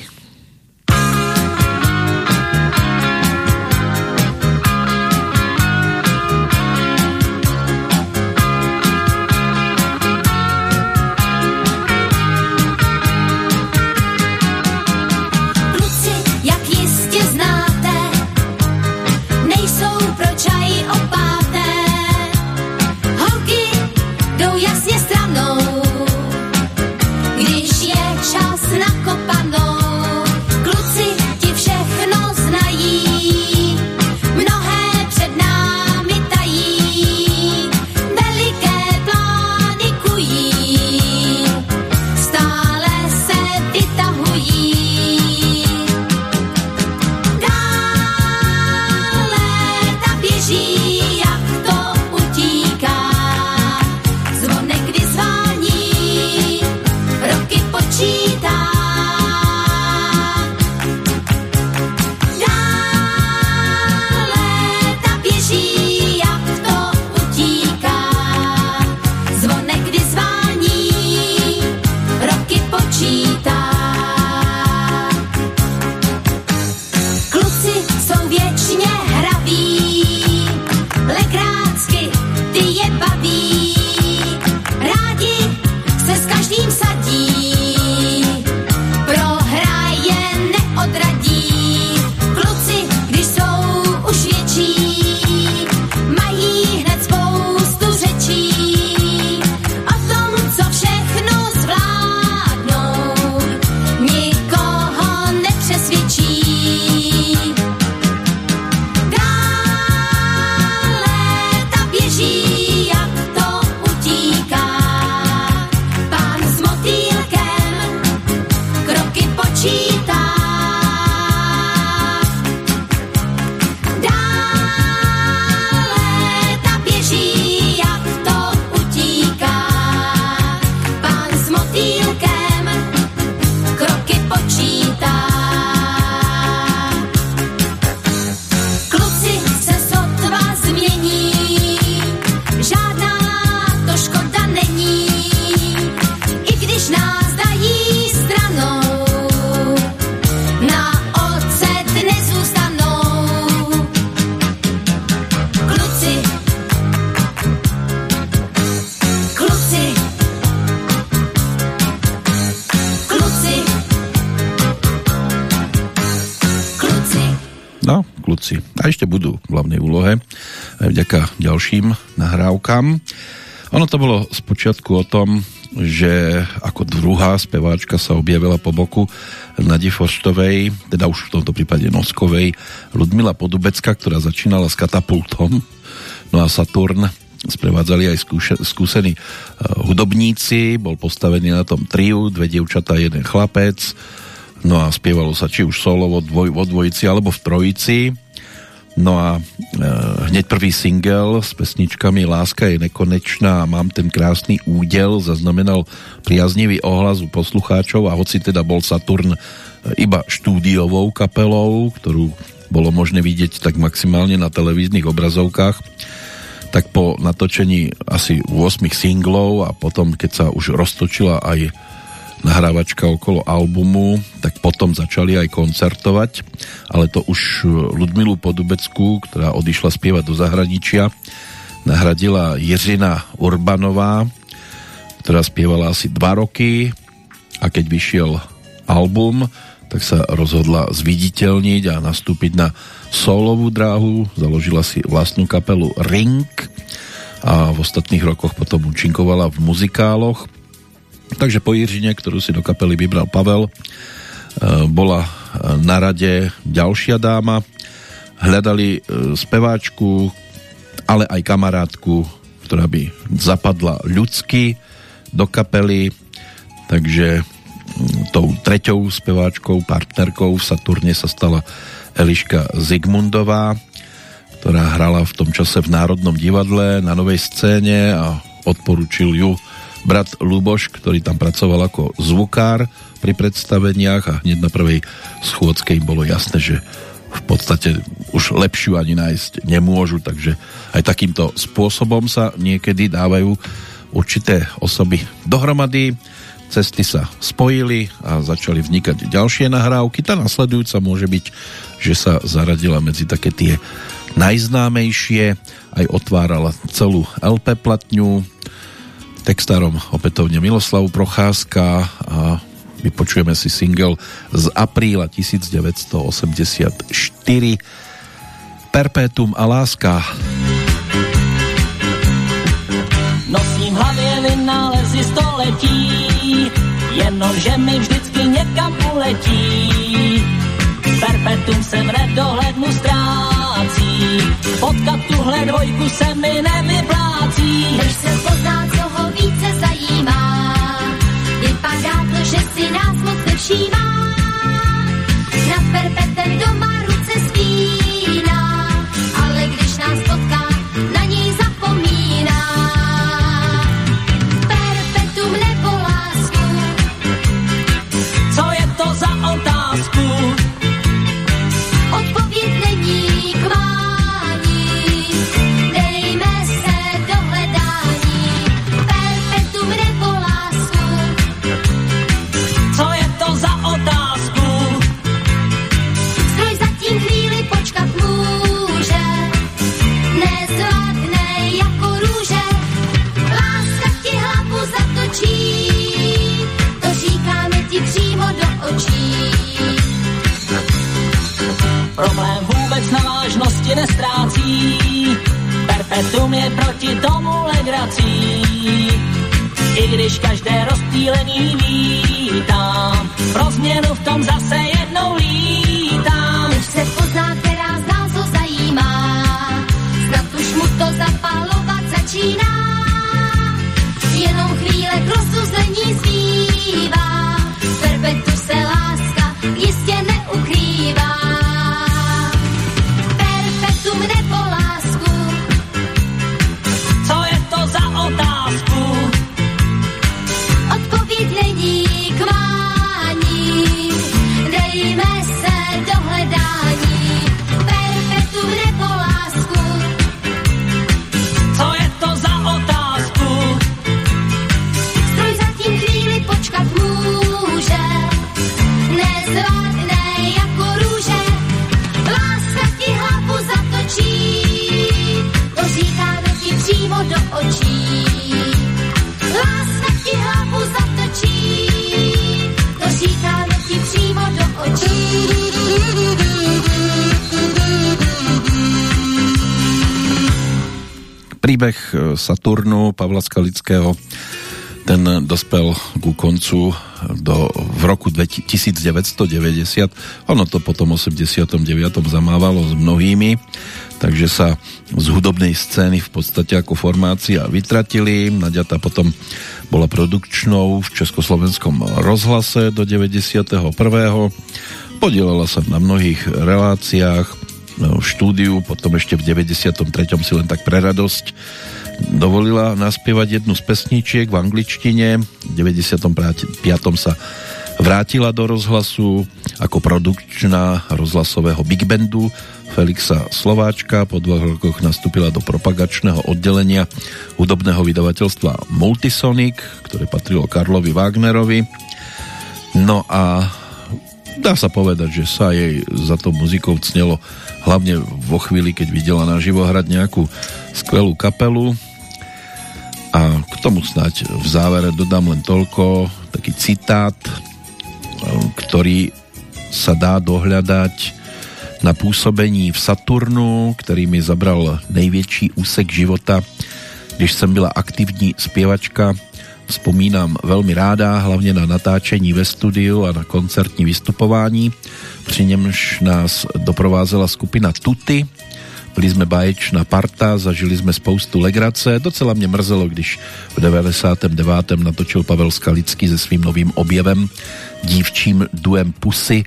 Nahrávkam. Ono to bolo spočiatku o tom, že ako druhá speváčka sa objavila po boku Nadi Forštovej, teda už v tomto prípade Noskovej, Ludmila Podubecka, ktorá začínala s katapultom, no a Saturn sprevádzali aj skúsení uh, hudobníci, bol postavený na tom triu, dve dievčatá, jeden chlapec, no a spievalo sa či už solo vo, dvoj, vo dvojici alebo v trojici. No a hneď prvý single s pesničkami Láska je nekonečná a mám ten krásny údel zaznamenal priaznivý ohlas u poslucháčov a hoci teda bol Saturn e, iba štúdiovou kapelou, ktorú bolo možné vidieť tak maximálne na televíznych obrazovkách, tak po natočení asi 8 singlov a potom, keď sa už roztočila aj nahrávačka okolo albumu, tak potom začali aj koncertovať, ale to už Ludmilu Podobecku, ktorá odišla spievať do zahraničia, nahradila Jiřina Urbanová, ktorá spievala asi dva roky. A keď vyšiel album, tak sa rozhodla zviditeľniť a nastúpiť na solovú dráhu, založila si vlastnú kapelu Ring a v ostatných rokoch potom účinkovala v muzikáloch. Takže po Jiřine, ktorú si do kapely vybral Pavel, e, bola na rade ďalšia dáma. Hľadali e, speváčku, ale aj kamarátku, ktorá by zapadla ľudsky do kapely. Takže tou treťou speváčkou, partnerkou v Saturne sa stala Eliška Zigmundová, ktorá hrala v tom čase v Národnom divadle na novej scéne a odporučil ju brat Luboš, ktorý tam pracoval ako zvukár pri predstaveniach a hneď na prvej schôdzke im bolo jasné, že v podstate už lepšiu ani nájsť nemôžu, takže aj takýmto spôsobom sa niekedy dávajú určité osoby dohromady, cesty sa spojili a začali vnikať ďalšie nahrávky. Tá nasledujúca môže byť, že sa zaradila medzi také tie najznámejšie, aj otvárala celú LP platňu, textárom opätovne Miloslav Procházka a vypočujeme si single z apríla 1984 Perpetuum a láska. Nosím hlavě vynálezy století, jenomže mi vždycky někam uletí. Perpetuum se v nedohlednu ztrácí, potkat tuhle dvojku se mi nevyplácí. Než se pozná, nevšímá. Nad perpetem doma ruce spíná, nestrácí, perpetuum je proti tomu legrací. I když každé rozptýlení vítám, pro změnu v tom zase jednou lítám. Než se pozná, která z nás ho zajímá, snad už mu to zapalovat začíná. Jenom chvíle k rozuzlení zbývá, Príbeh e, Saturnu Pavla Skalického ten dospel ku koncu do, v roku 1990. Ono to potom 89. zamávalo s mnohými, takže sa z hudobnej scény v podstate ako formácia vytratili. Naďata potom bola produkčnou v Československom rozhlase do 91. Podielala sa na mnohých reláciách, v štúdiu, potom ešte v 93. si len tak pre radosť dovolila naspievať jednu z pesničiek v angličtine. V 95. sa vrátila do rozhlasu ako produkčná rozhlasového Big Bandu Felixa Slováčka. Po dvoch rokoch nastúpila do propagačného oddelenia hudobného vydavateľstva Multisonic, ktoré patrilo Karlovi Wagnerovi. No a dá sa povedať, že sa jej za to muzikou cnelo hlavne vo chvíli, keď videla naživo hrať nejakú skvelú kapelu a k tomu snáď v závere dodám len toľko, taký citát, ktorý sa dá dohľadať na působení v Saturnu, který mi zabral největší úsek života, když jsem byla aktivní zpěvačka. Vzpomínám velmi ráda, hlavně na natáčení ve studiu a na koncertní vystupování, při němž nás doprovázela skupina Tuty, byli jsme báječná parta, zažili jsme spoustu legrace. Docela mě mrzelo, když v 99. natočil Pavel Skalický se svým novým objevem dívčím duem Pusy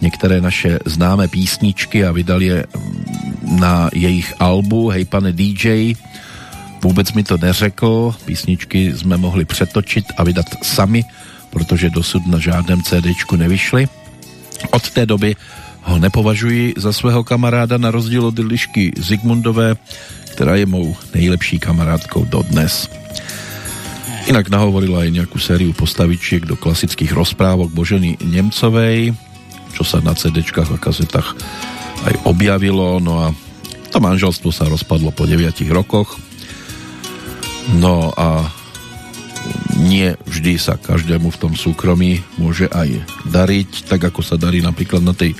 některé naše známé písničky a vydal je na jejich albu Hej pane DJ. Vůbec mi to neřekl, písničky jsme mohli přetočit a vydat sami, protože dosud na žádném CDčku nevyšly. Od té doby ho nepovažuji za svého kamaráda na rozdíl od Lišky Zigmundové, která je mou nejlepší kamarádkou dodnes. Inak nahovorila aj nejakú sériu postavičiek do klasických rozprávok Boženy Nemcovej, čo sa na CD a kazetách aj objavilo, no a to manželstvo sa rozpadlo po 9 rokoch. No a nie vždy sa každému v tom súkromí môže aj dariť, tak ako sa darí napríklad na tej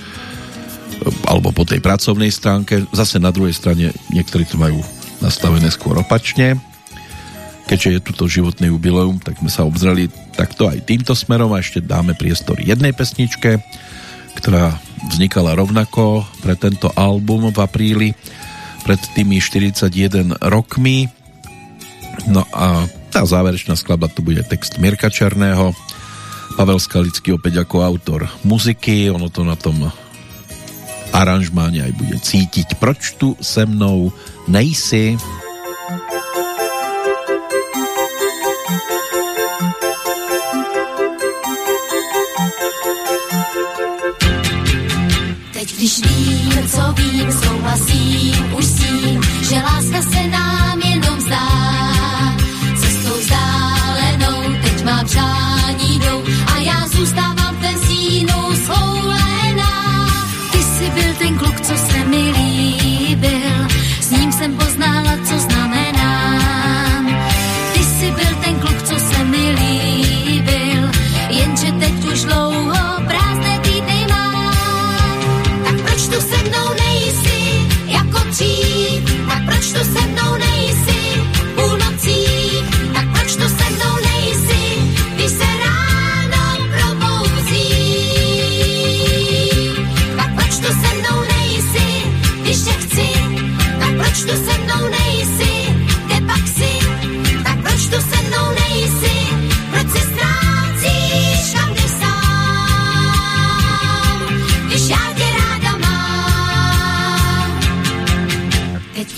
alebo po tej pracovnej stránke. Zase na druhej strane niektorí to majú nastavené skôr opačne. Keďže je tuto životné jubileum, tak sme sa obzreli takto aj týmto smerom a ešte dáme priestor jednej pesničke, ktorá vznikala rovnako pre tento album v apríli pred tými 41 rokmi. No a tá záverečná skladba to bude text Mirka Černého, Pavel Skalický opäť ako autor muziky, ono to na tom aranžmáne aj bude cítiť. Proč tu se mnou nejsi? Teď když vím, co vím, souhlasím už s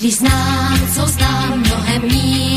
Vyznám, co znám, mnohem míň.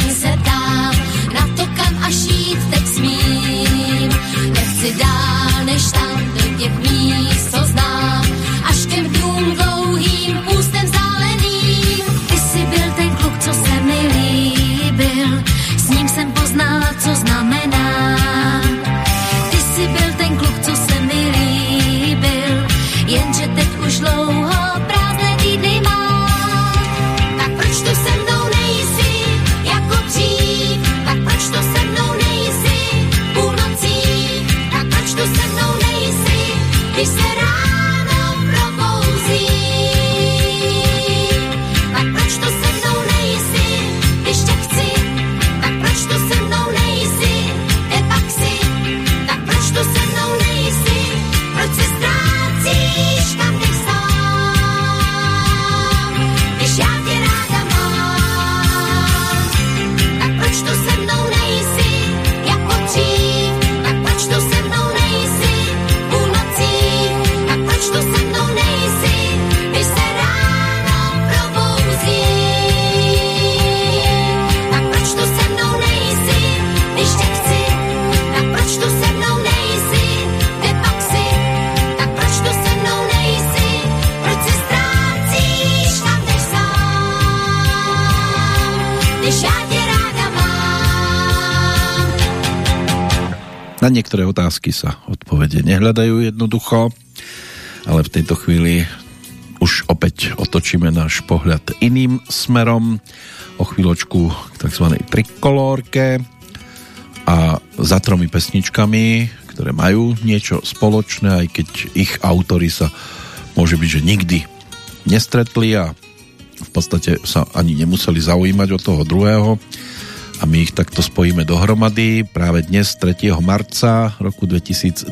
Na niektoré otázky sa odpovede nehľadajú jednoducho, ale v tejto chvíli už opäť otočíme náš pohľad iným smerom o chvíľočku k tzv. trikolórke a za tromi pesničkami, ktoré majú niečo spoločné, aj keď ich autory sa môže byť, že nikdy nestretli a v podstate sa ani nemuseli zaujímať od toho druhého a my ich takto spojíme dohromady práve dnes 3. marca roku 2025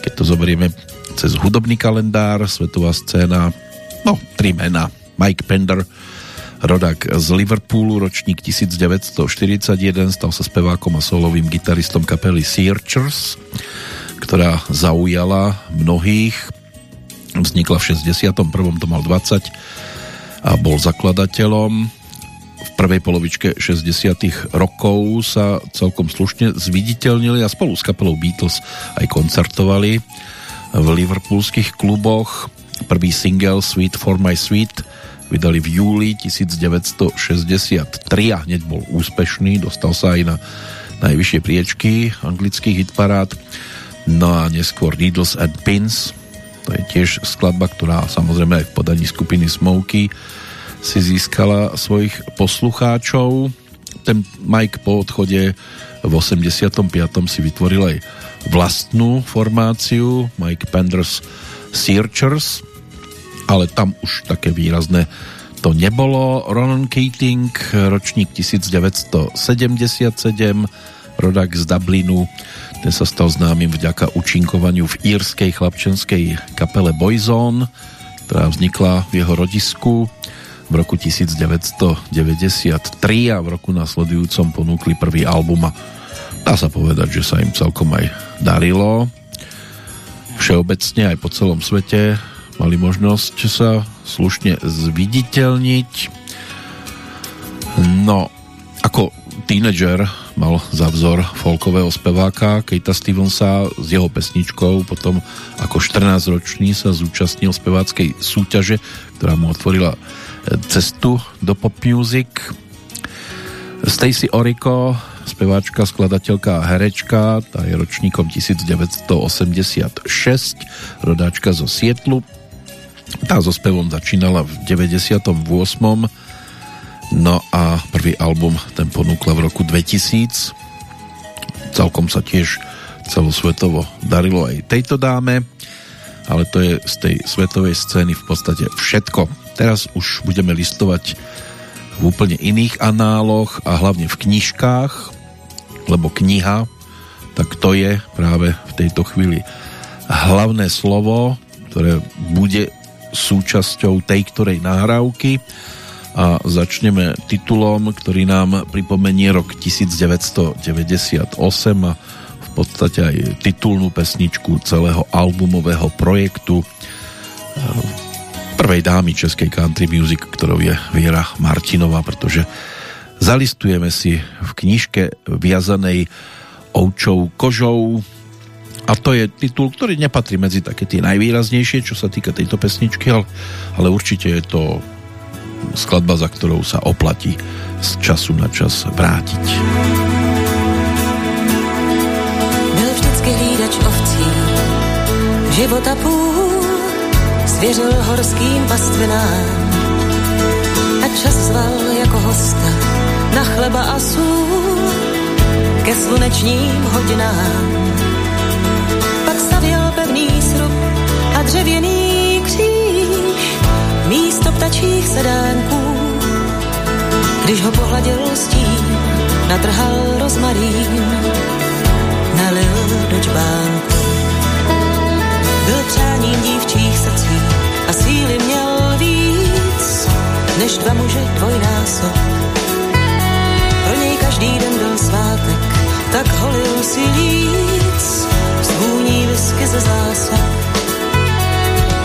keď to zoberieme cez hudobný kalendár svetová scéna no, tri mená Mike Pender rodák z Liverpoolu, ročník 1941 stal sa spevákom a solovým gitaristom kapely Searchers ktorá zaujala mnohých vznikla v 61. to mal 20 a bol zakladateľom prvej polovičke 60 rokov sa celkom slušne zviditeľnili a spolu s kapelou Beatles aj koncertovali v liverpoolských kluboch. Prvý single Sweet for my sweet vydali v júli 1963 a hneď bol úspešný, dostal sa aj na najvyššie priečky anglických hitparád. No a neskôr Needles and Pins, to je tiež skladba, ktorá samozrejme aj v podaní skupiny Smokey si získala svojich poslucháčov. Ten Mike po odchode v 85. si vytvoril aj vlastnú formáciu Mike Penders Searchers, ale tam už také výrazné to nebolo. Ronan Keating, ročník 1977, rodak z Dublinu, ten sa stal známym vďaka účinkovaniu v írskej chlapčenskej kapele Boyzone, ktorá vznikla v jeho rodisku v roku 1993 a v roku nasledujúcom ponúkli prvý album a dá sa povedať, že sa im celkom aj darilo. Všeobecne aj po celom svete mali možnosť sa slušne zviditeľniť. No, ako tínedžer mal za vzor folkového speváka Kejta Stevensa s jeho pesničkou, potom ako 14-ročný sa zúčastnil speváckej súťaže, ktorá mu otvorila cestu do pop music. Stacy Oriko, speváčka, skladateľka a herečka, tá je ročníkom 1986, rodáčka zo Sietlu. Tá so spevom začínala v 98. No a prvý album ten ponúkla v roku 2000. Celkom sa tiež celosvetovo darilo aj tejto dáme, ale to je z tej svetovej scény v podstate všetko. Teraz už budeme listovať v úplne iných análoch a hlavne v knižkách, lebo kniha, tak to je práve v tejto chvíli hlavné slovo, ktoré bude súčasťou tej ktorej nahrávky. A začneme titulom, ktorý nám pripomenie rok 1998 a v podstate aj titulnú pesničku celého albumového projektu prvej dámy českej country music, ktorou je Viera Martinová, pretože zalistujeme si v knižke viazanej ovčou kožou a to je titul, ktorý nepatrí medzi také tie najvýraznejšie, čo sa týka tejto pesničky, ale, ale určite je to skladba, za ktorou sa oplatí z času na čas vrátiť. Byl vždycky hlídač ovcí, života půl svěřil horským pastvinám a čas zval jako hosta na chleba a sůl ke slunečním hodinám. Pak stavěl pevný srub a dřevěný kříž místo ptačích sedánků. Když ho pohladil stín, natrhal rozmarín, nalil do čbánku. A síly měl víc, než dva muže dvojnásob. Pro něj každý den byl svátek, tak holil si líc, svůní whisky ze zásob.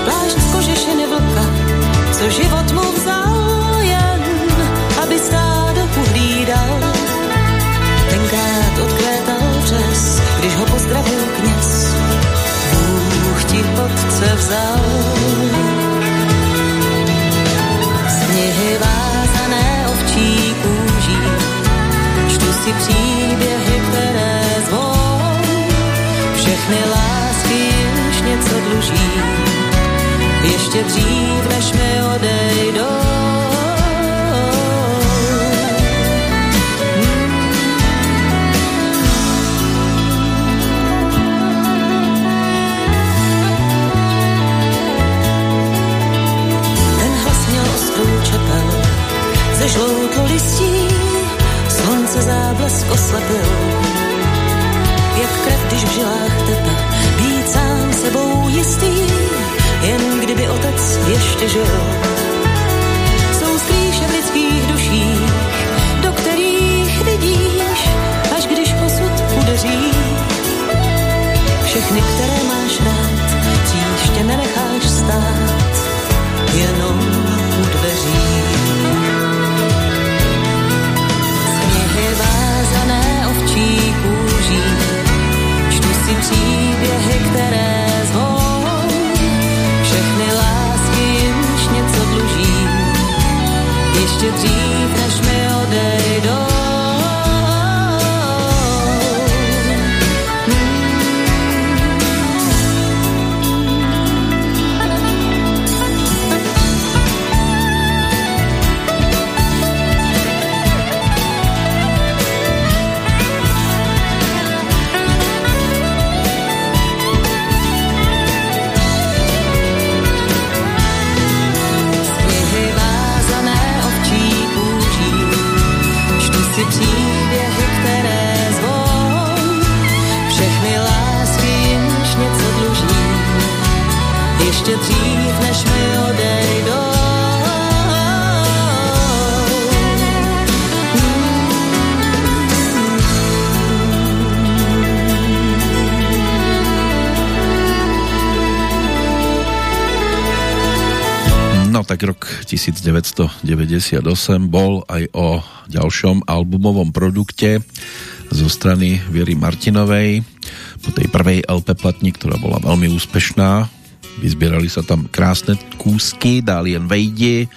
Plášť z kožešiny vlka, co život mu si příběhy, které zvou. Všechny lásky už něco dluží, ještě dřív, než mi odejdou. ze žloutlo listí slunce záblesk oslepil. Jak krev, když v žilách tepe, být sám sebou jistý, jen kdyby otec ještě žil. Jsou skrýše v lidských duších, do kterých vidíš, až když osud udeří. Všechny, které máš rád, příště nenecháš stát, jenom příběhy, které zvou. Všechny lásky jimž něco dluží, ještě dřív, 1998 bol aj o ďalšom albumovom produkte zo strany Viery Martinovej po tej prvej LP platni, ktorá bola veľmi úspešná Vyzbierali sa tam krásne kúsky, Dálien Vejdi,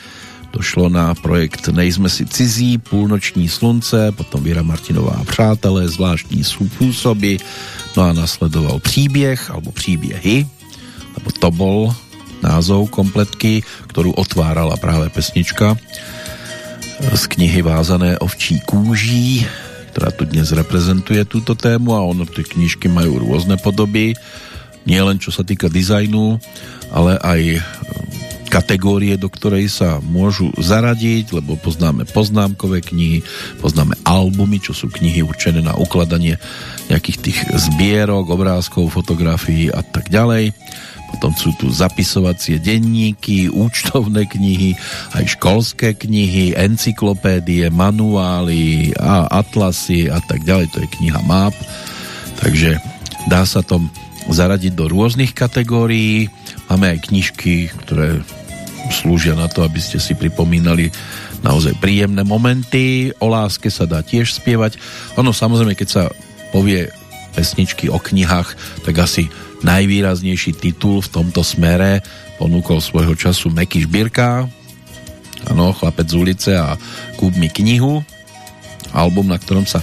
došlo na projekt Nejsme si cizí, Půlnoční slunce, potom Věra Martinová a Přátelé, zvláštní způsoby, no a nasledoval příběh, alebo příběhy, lebo to bol názov kompletky, ktorú otvárala práve pesnička z knihy Vázané ovčí kůží, ktorá tu dnes reprezentuje túto tému a ono, tie knižky majú rôzne podoby, nie len čo sa týka dizajnu, ale aj e, kategórie, do ktorej sa môžu zaradiť, lebo poznáme poznámkové knihy, poznáme albumy, čo sú knihy určené na ukladanie nejakých tých zbierok, obrázkov, fotografií a tak ďalej. Potom sú tu zapisovacie denníky, účtovné knihy, aj školské knihy, encyklopédie, manuály a atlasy a tak ďalej. To je kniha MAP. Takže dá sa tom zaradiť do rôznych kategórií. Máme aj knižky, ktoré slúžia na to, aby ste si pripomínali naozaj príjemné momenty. O láske sa dá tiež spievať. Ono samozrejme, keď sa povie pesničky o knihách, tak asi najvýraznejší titul v tomto smere ponúkol svojho času Meky Šbírka, ano, chlapec z ulice a kúp mi knihu, album, na ktorom sa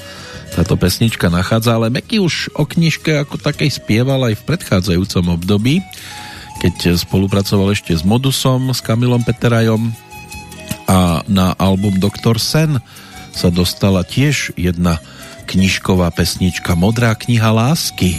táto pesnička nachádza, ale Meky už o knižke ako takej spieval aj v predchádzajúcom období, keď spolupracoval ešte s Modusom, s Kamilom Peterajom. A na album Doktor Sen sa dostala tiež jedna knižková pesnička Modrá kniha lásky.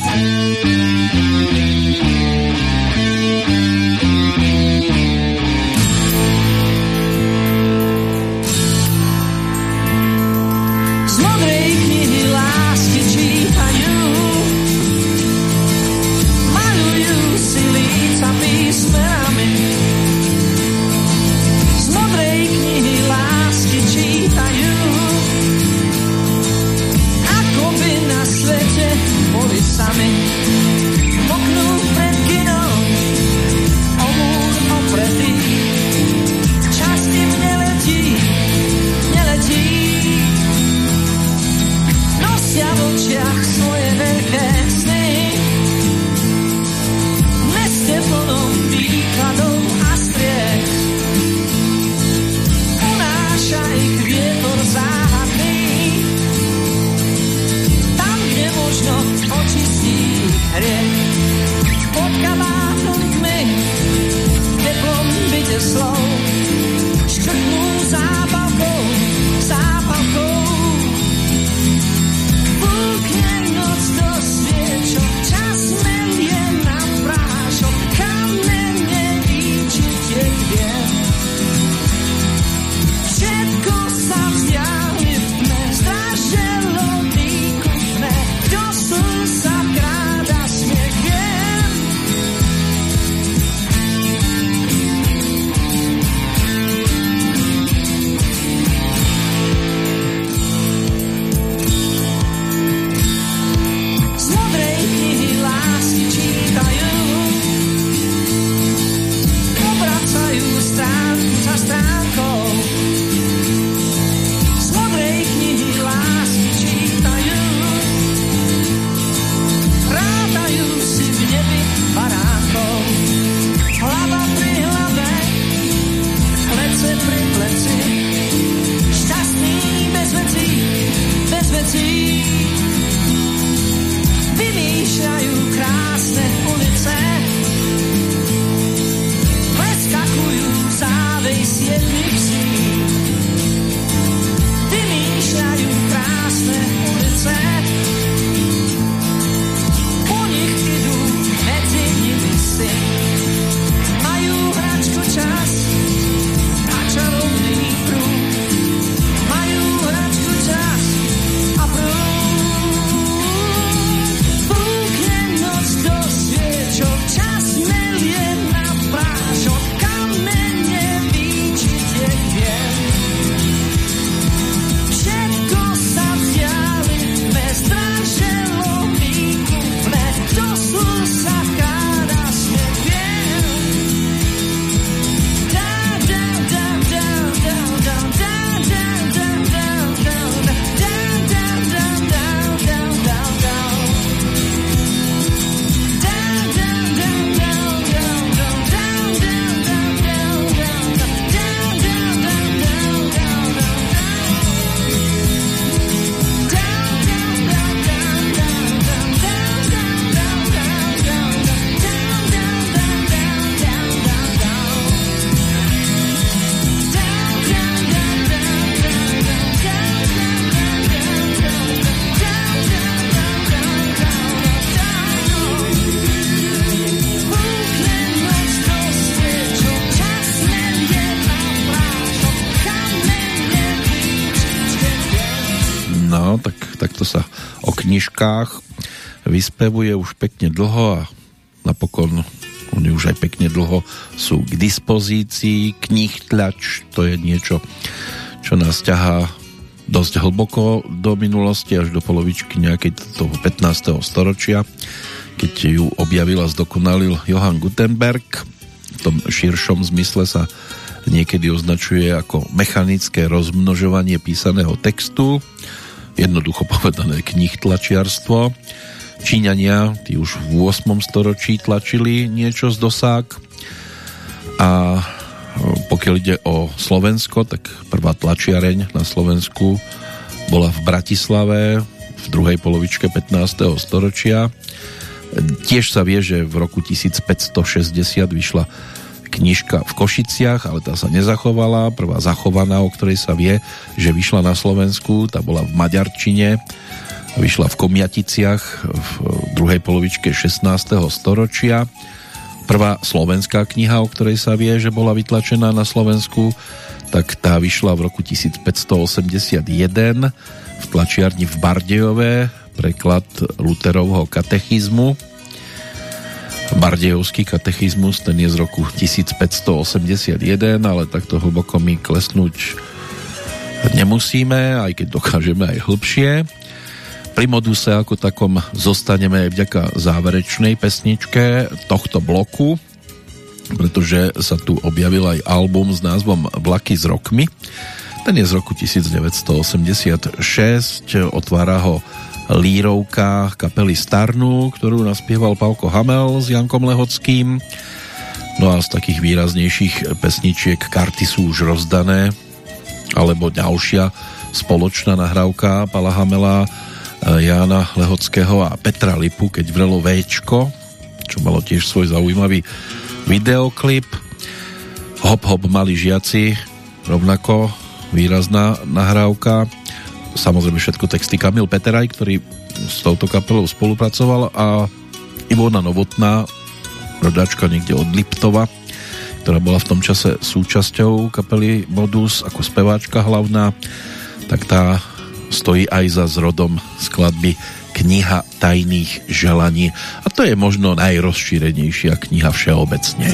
Knižkách vyspevuje už pekne dlho a napokon oni už aj pekne dlho sú k dispozícii. Knih tlač, to je niečo, čo nás ťahá dosť hlboko do minulosti, až do polovičky nejakej toho 15. storočia, keď ju objavil a zdokonalil Johann Gutenberg. V tom širšom zmysle sa niekedy označuje ako mechanické rozmnožovanie písaného textu jednoducho povedané knih tlačiarstvo. Číňania, tí už v 8. storočí tlačili niečo z dosák a pokiaľ ide o Slovensko, tak prvá tlačiareň na Slovensku bola v Bratislave v druhej polovičke 15. storočia. Tiež sa vie, že v roku 1560 vyšla knižka v Košiciach, ale tá sa nezachovala. Prvá zachovaná, o ktorej sa vie, že vyšla na Slovensku, tá bola v Maďarčine, vyšla v Komiaticiach v druhej polovičke 16. storočia. Prvá slovenská kniha, o ktorej sa vie, že bola vytlačená na Slovensku, tak tá vyšla v roku 1581 v tlačiarni v Bardejove, preklad Luterovho katechizmu Bardejovský katechizmus, ten je z roku 1581, ale takto hlboko my klesnúť nemusíme, aj keď dokážeme aj hlbšie. Pri moduse ako takom zostaneme aj vďaka záverečnej pesničke tohto bloku, pretože sa tu objavil aj album s názvom Vlaky s rokmi. Ten je z roku 1986, otvára ho lírovka kapely Starnu, ktorú naspieval Pálko Hamel s Jankom Lehockým. No a z takých výraznejších pesničiek karty sú už rozdané, alebo ďalšia spoločná nahrávka Pala Hamela, eh, Jána Lehockého a Petra Lipu, keď vrelo Včko, čo malo tiež svoj zaujímavý videoklip. Hop Hop mali žiaci, rovnako výrazná nahrávka. Samozrejme všetko texty Kamil Peteraj, ktorý s touto kapelou spolupracoval a Ivona Novotná, rodáčka niekde od Liptova, ktorá bola v tom čase súčasťou kapely Modus ako speváčka hlavná, tak tá stojí aj za zrodom skladby Kniha tajných želaní. A to je možno najrozšírenejšia kniha všeobecne.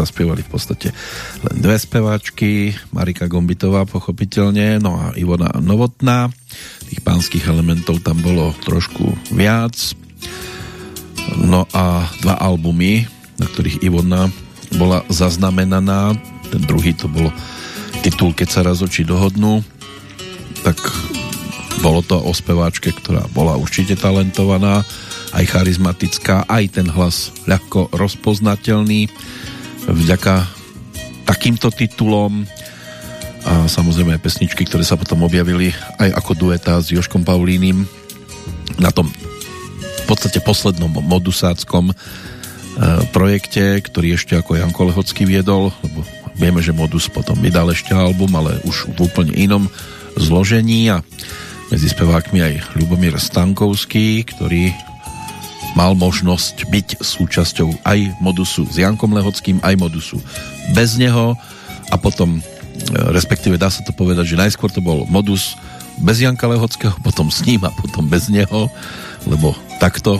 Zaspievali v podstate len dve speváčky, Marika Gombitová pochopiteľne, no a Ivona Novotná. Tých pánskych elementov tam bolo trošku viac. No a dva albumy, na ktorých Ivona bola zaznamenaná, ten druhý to bolo titul Keď sa raz oči dohodnú, tak bolo to o speváčke, ktorá bola určite talentovaná, aj charizmatická, aj ten hlas ľahko rozpoznateľný vďaka takýmto titulom a samozrejme pesničky, ktoré sa potom objavili aj ako dueta s Joškom Paulínim na tom v podstate poslednom modusáckom e, projekte, ktorý ešte ako Janko Lehocký viedol, lebo Vieme, že Modus potom vydal ešte album, ale už v úplne inom zložení a medzi spevákmi aj Ľubomír Stankovský, ktorý mal možnosť byť súčasťou aj modusu s Jankom Lehockým, aj modusu bez neho a potom, e, respektíve dá sa to povedať, že najskôr to bol modus bez Janka Lehockého, potom s ním a potom bez neho, lebo takto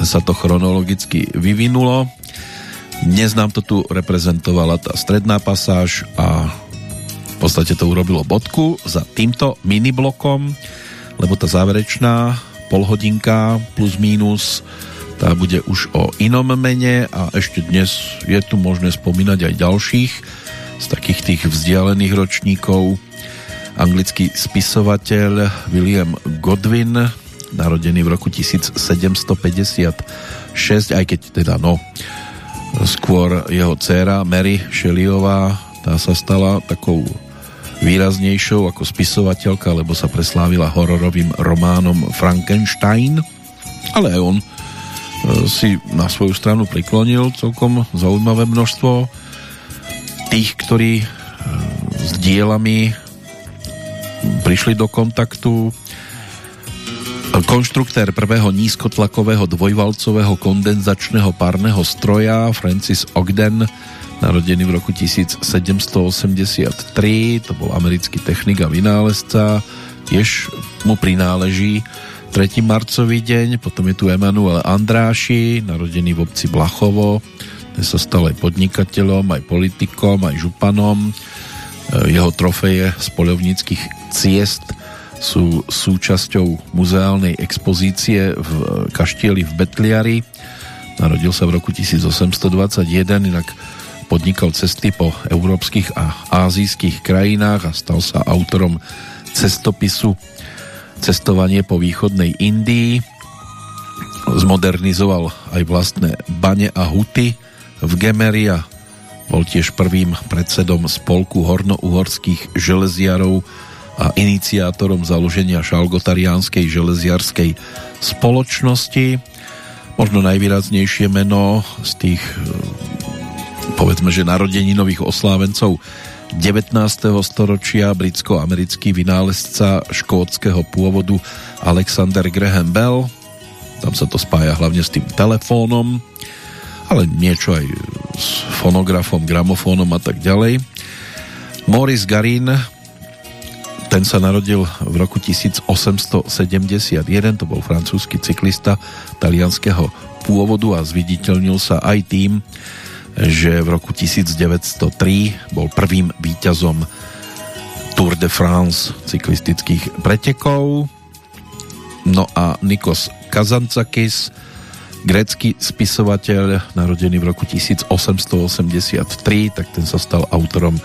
sa to chronologicky vyvinulo. Dnes nám to tu reprezentovala tá stredná pasáž a v podstate to urobilo bodku za týmto miniblokom, lebo tá záverečná polhodinka plus mínus tá bude už o inom mene a ešte dnes je tu možné spomínať aj ďalších z takých tých vzdialených ročníkov. Anglický spisovateľ William Godwin, narodený v roku 1756, aj keď teda no, skôr jeho dcéra Mary Shelleyová, tá sa stala takou výraznejšou ako spisovateľka, lebo sa preslávila hororovým románom Frankenstein, ale aj on e, si na svoju stranu priklonil celkom zaujímavé množstvo tých, ktorí e, s dielami prišli do kontaktu. Konštruktér prvého nízkotlakového dvojvalcového kondenzačného párneho stroja Francis Ogden narodený v roku 1783, to bol americký technik a vynálezca, tiež mu prináleží 3. marcový deň, potom je tu Emanuel Andráši, narodený v obci Blachovo, ten sa stal aj podnikateľom, aj politikom, aj županom. E, jeho trofeje z polovníckých ciest sú súčasťou muzeálnej expozície v kaštieli v Betliari. Narodil sa v roku 1821, inak podnikal cesty po európskych a ázijských krajinách a stal sa autorom cestopisu Cestovanie po východnej Indii. Zmodernizoval aj vlastné bane a huty v Gemeri a bol tiež prvým predsedom spolku hornouhorských železiarov a iniciátorom založenia šalgotariánskej železiarskej spoločnosti. Možno najvýraznejšie meno z tých povedzme, že nových oslávencov 19. storočia britsko-americký vynálezca škótskeho pôvodu Alexander Graham Bell. Tam sa to spája hlavne s tým telefónom, ale niečo aj s fonografom, gramofónom a tak ďalej. Maurice Garin, ten sa narodil v roku 1871, to bol francúzsky cyklista talianského pôvodu a zviditeľnil sa aj tým, že v roku 1903 bol prvým víťazom Tour de France cyklistických pretekov. No a Nikos Kazantzakis, grécky spisovateľ, narodený v roku 1883, tak ten sa stal autorom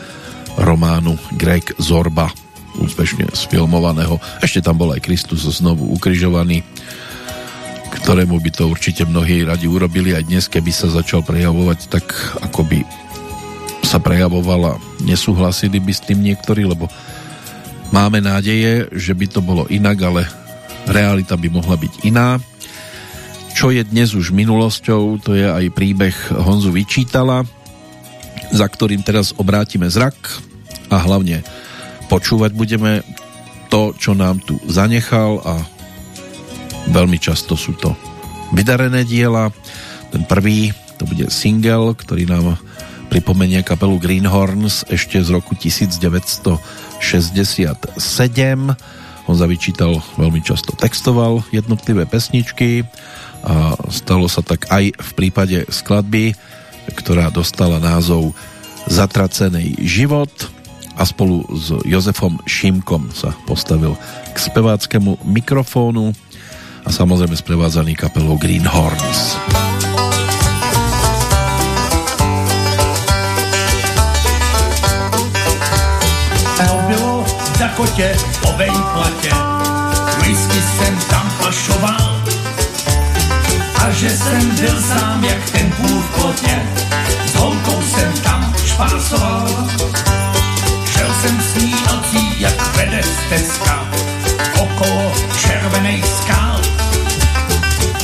románu Greg Zorba, úspešne sfilmovaného. Ešte tam bol aj Kristus znovu ukrižovaný ktorému by to určite mnohí radi urobili aj dnes, keby sa začal prejavovať tak, ako by sa prejavovala, nesúhlasili by s tým niektorí, lebo máme nádeje, že by to bolo inak, ale realita by mohla byť iná. Čo je dnes už minulosťou, to je aj príbeh Honzu Vyčítala, za ktorým teraz obrátime zrak a hlavne počúvať budeme to, čo nám tu zanechal a Veľmi často sú to vydarené diela. Ten prvý to bude single, ktorý nám pripomenie kapelu Greenhorns ešte z roku 1967. Honza vyčítal, veľmi často textoval jednotlivé pesničky a stalo sa tak aj v prípade skladby, ktorá dostala názov Zatracený život a spolu s Jozefom Šimkom sa postavil k speváckému mikrofónu a samozrejme sprevádzaný kapelou Greenhorns. Bylo v Dakotě po vejplatě, whisky jsem tam pašoval a že jsem byl sám jak ten půl v plotě, s holkou jsem tam špásoval. Šel jsem s ní nocí, jak vede stezka, okolo červenej skal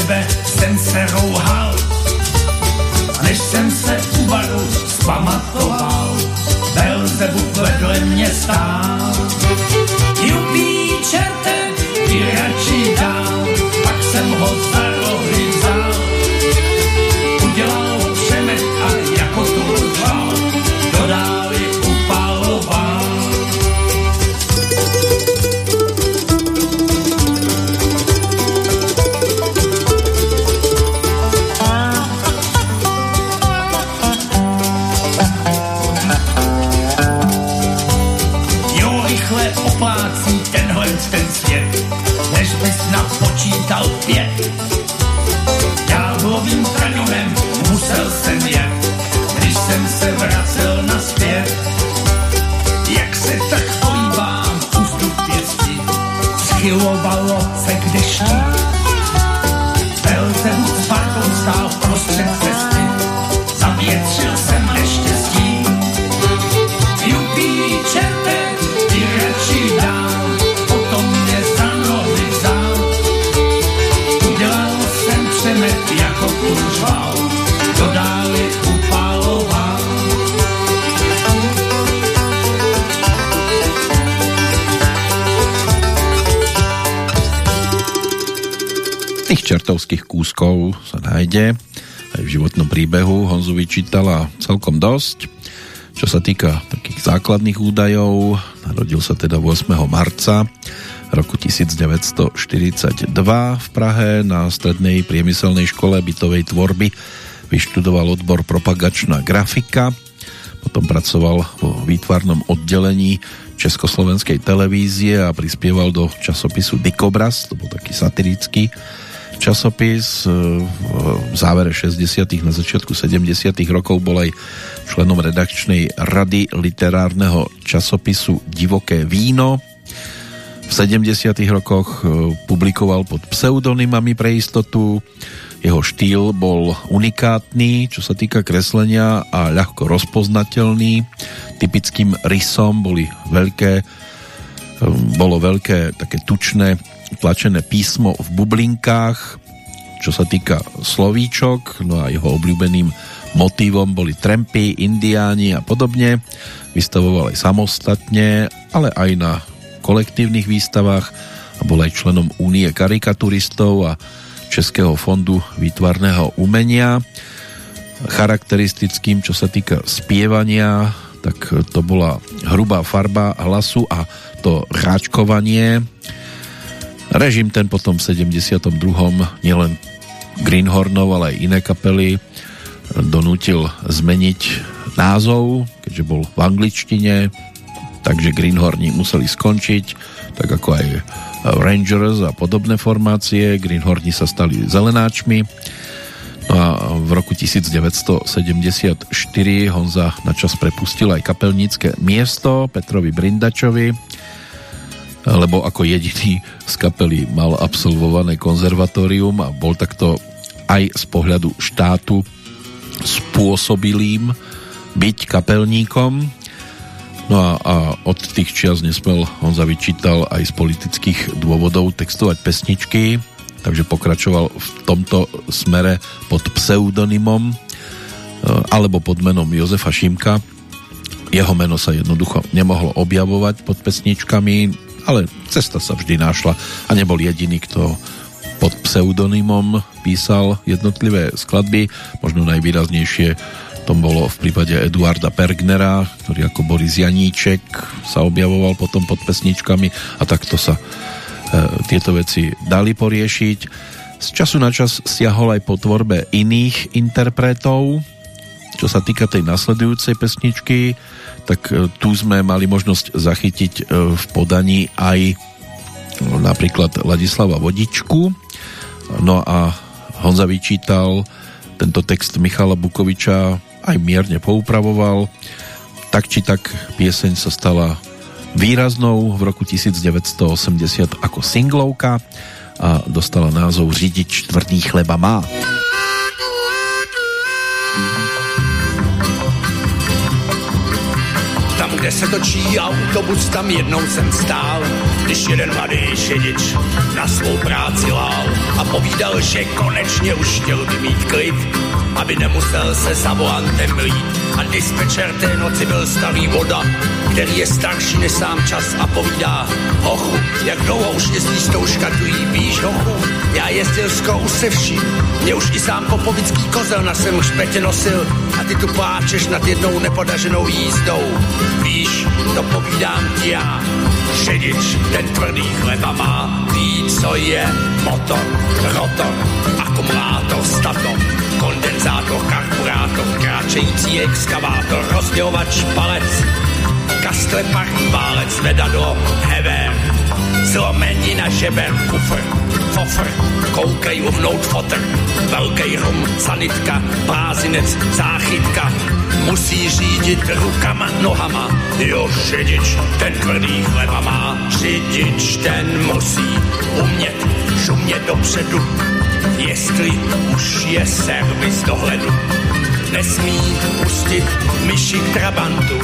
tebe jsem se rouhal. A než jsem se u baru zpamatoval, Belzebub vedle mě stál. Hrál. vyčítala celkom dosť. Čo sa týka takých základných údajov, narodil sa teda 8. marca roku 1942 v Prahe na strednej priemyselnej škole bytovej tvorby vyštudoval odbor propagačná grafika, potom pracoval vo výtvarnom oddelení Československej televízie a prispieval do časopisu Dikobraz, to bol taký satirický časopis. E, v závere 60. na začiatku 70. rokov bol aj členom redakčnej rady literárneho časopisu Divoké víno. V 70. rokoch e, publikoval pod pseudonymami pre istotu. Jeho štýl bol unikátny, čo sa týka kreslenia a ľahko rozpoznateľný. Typickým rysom boli veľké, e, bolo veľké také tučné tlačené písmo v bublinkách, čo sa týka slovíčok, no a jeho obľúbeným motívom boli trampy, indiáni a podobne. Vystavoval aj samostatne, ale aj na kolektívnych výstavách a bol aj členom Únie karikaturistov a Českého fondu výtvarného umenia. Charakteristickým, čo sa týka spievania, tak to bola hrubá farba hlasu a to hráčkovanie, Režim ten potom v 72. nielen Greenhornov, ale aj iné kapely donútil zmeniť názov, keďže bol v angličtine, takže Greenhorni museli skončiť, tak ako aj Rangers a podobné formácie. Greenhorni sa stali zelenáčmi. No a v roku 1974 Honza načas prepustil aj kapelnícke miesto Petrovi Brindačovi, lebo ako jediný z kapely mal absolvované konzervatórium a bol takto aj z pohľadu štátu spôsobilým byť kapelníkom. No a, a od tých čias nesmel, on zavyčítal aj z politických dôvodov textovať pesničky, takže pokračoval v tomto smere pod pseudonymom e, alebo pod menom Jozefa Šimka. Jeho meno sa jednoducho nemohlo objavovať pod pesničkami, ale cesta sa vždy našla a nebol jediný, kto pod pseudonymom písal jednotlivé skladby, možno najvýraznejšie to bolo v prípade Eduarda Pergnera, ktorý ako Boris Janíček sa objavoval potom pod pesničkami a takto sa tieto veci dali poriešiť. Z času na čas siahol aj po tvorbe iných interpretov. Čo sa týka tej nasledujúcej pesničky, tak e, tu sme mali možnosť zachytiť e, v podaní aj no, napríklad Ladislava Vodičku. No a Honza vyčítal tento text Michala Bukoviča aj mierne poupravoval. Tak či tak pieseň sa stala výraznou v roku 1980 ako singlovka a dostala názov Řidič tvrdý chleba má. Kde se točí autobus, tam jednou jsem stál, když jeden mladý šedič na svou práci lál a povídal, že konečně už chtěl by mít klid, aby nemusel se za volantem mlít. A dispečer té noci byl starý voda, který je starší než sám čas a povídá, hochu, jak dlouho už jezdíš s tou škatují, víš, hochu, já jezdil skoro se vším, mě už i sám popovický kozel na svém špetě nosil a ty tu pláčeš nad jednou nepodaženou jízdou. Víš, to povídám ti já, řidič, ten tvrdý chleba má, ví, co je motor, rotor, akumulátor, stator, kondenzátor, karburátor, kráčející exkavátor, rozdělovač palec, kastle parní válec, vedadlo, hever, zlomenina žeber, kufr, fofr, koukej uhnout fotr, velký rum, sanitka, blázinec, záchytka, musí řídit rukama, nohama, jo, řidič, ten tvrdý chleba má, řidič, ten musí umět šumět dopředu, jestli už je servis dohledu. Nesmí pustit myši k trabantu,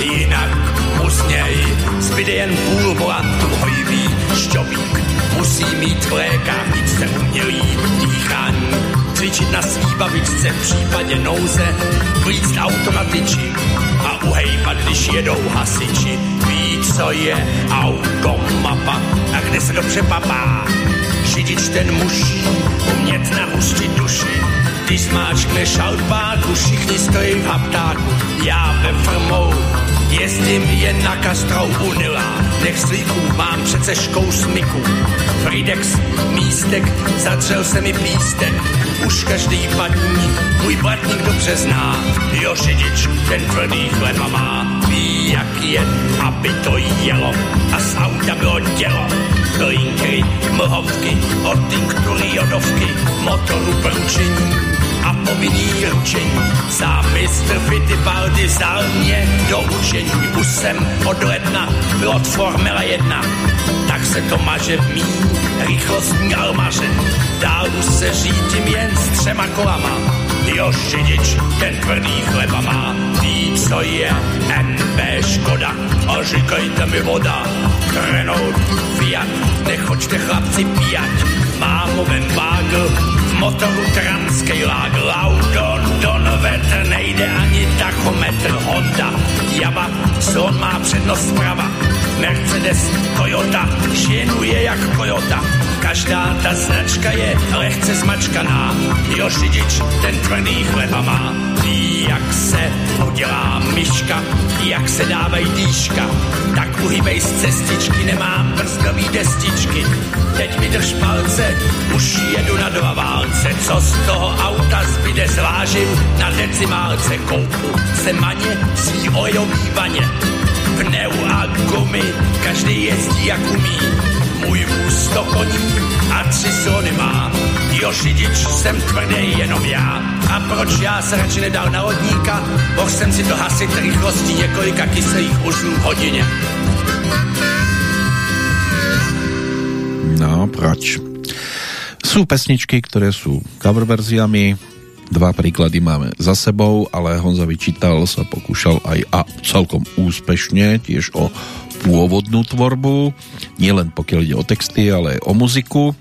jinak mu z něj zbyde jen půl volantu hojivý šťobík. Musí mít v lékárničce umělý dýchání, cvičit na svý babičce v případě nouze, klíct auto na tyči a uhejpat, když jedou hasiči. Ví, co je automapa a kde se dobře papá. Řidič ten musí umět nahustit duši, když zmáčkne šaltbáku, všichni stojí v haptáku, já ve firmou Jezdím jen na kastrou unila, nech slíků mám přece škou smyku. Fridex, místek, zatřel se mi pístek, už každý padní, můj blatník dobře zná. Jo, řidič, ten tvrdý chleba má, ví jak je, aby to jelo a z auta bylo tělo. Klinky, mlhovky, od jodovky, motoru proučení, a povinný ručení. Sám mistr Fittipaldi vzal mě do učení. Už jsem od ledna pilot Formula 1, tak se to maže v mý rychlostní almaře. Dál už se řídím jen s třema kolama. Jo, řidič, ten tvrdý chleba má, ví, co je NB Škoda. A říkajte mi voda, Renault, Fiat, nechoďte chlapci pijať. Mámovem vágl, v motoru transkej lágl, auto, don, vetr, nejde ani tachometr, Honda, Java, Slon má přednost zprava, Mercedes, Toyota, šinuje jak Toyota, každá ta značka je lehce zmačkaná. Jo, řidič, ten tvrdý chleba má. Jak se udělá myška, jak se dávají dýška. Tak uhybej z cestičky, nemám brzdový destičky. Teď mi drž palce, už jedu na dva válce. Co z toho auta zbyde, zvážím na decimálce. Koupu se maně svý olejový vaně. Pneu a gumy, každý jezdí jak umí můj vůz sto koní a tři slony má. Jo, řidič, jsem tvrdý jenom já. A proč já se radši nedal na lodníka? Mohl jsem si to hasit rychlostí několika kyselých uzlů hodině. No, proč? Sú pesničky, ktoré sú cover verziami, dva príklady máme za sebou, ale Honza Vyčítal sa pokúšal aj a celkom úspešne tiež o pôvodnú tvorbu, nielen pokiaľ ide o texty, ale aj o muziku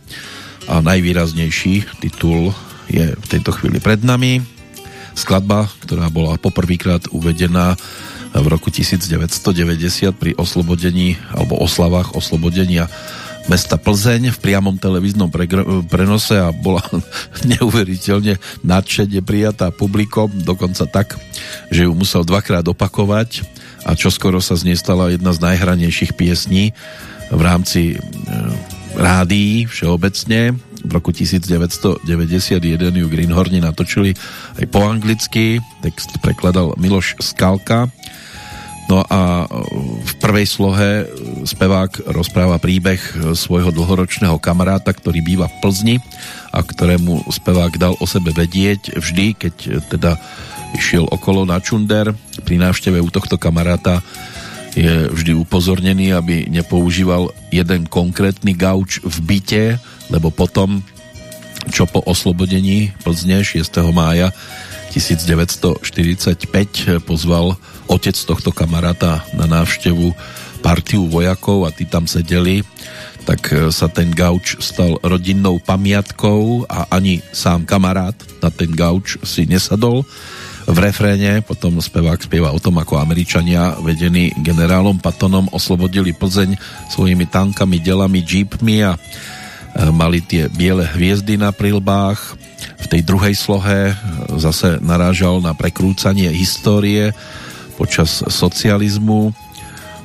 a najvýraznejší titul je v tejto chvíli pred nami. Skladba, ktorá bola poprvýkrát uvedená v roku 1990 pri oslobodení alebo oslavách oslobodenia mesta Plzeň v priamom televíznom prenose a bola neuveriteľne nadšene prijatá publikom, dokonca tak, že ju musel dvakrát opakovať a čoskoro sa z nej stala jedna z najhranejších piesní v rámci e, rádií všeobecne. V roku 1991 ju Greenhorni natočili aj po anglicky. Text prekladal Miloš Skalka. No a v prvej slohe spevák rozpráva príbeh svojho dlhoročného kamaráta, ktorý býva v Plzni a ktorému spevák dal o sebe vedieť vždy, keď teda išiel okolo na Čunder. Pri návšteve u tohto kamaráta je vždy upozornený, aby nepoužíval jeden konkrétny gauč v byte, lebo potom, čo po oslobodení Plzne 6. mája 1945 pozval otec tohto kamaráta na návštevu partiu vojakov a tí tam sedeli, tak sa ten gauč stal rodinnou pamiatkou a ani sám kamarát na ten gauč si nesadol v refréne, potom spevák spieva o tom, ako Američania vedení generálom Patonom oslobodili Plzeň svojimi tankami, delami, jeepmi a e, mali tie biele hviezdy na prilbách. V tej druhej slohe e, zase narážal na prekrúcanie histórie počas socializmu,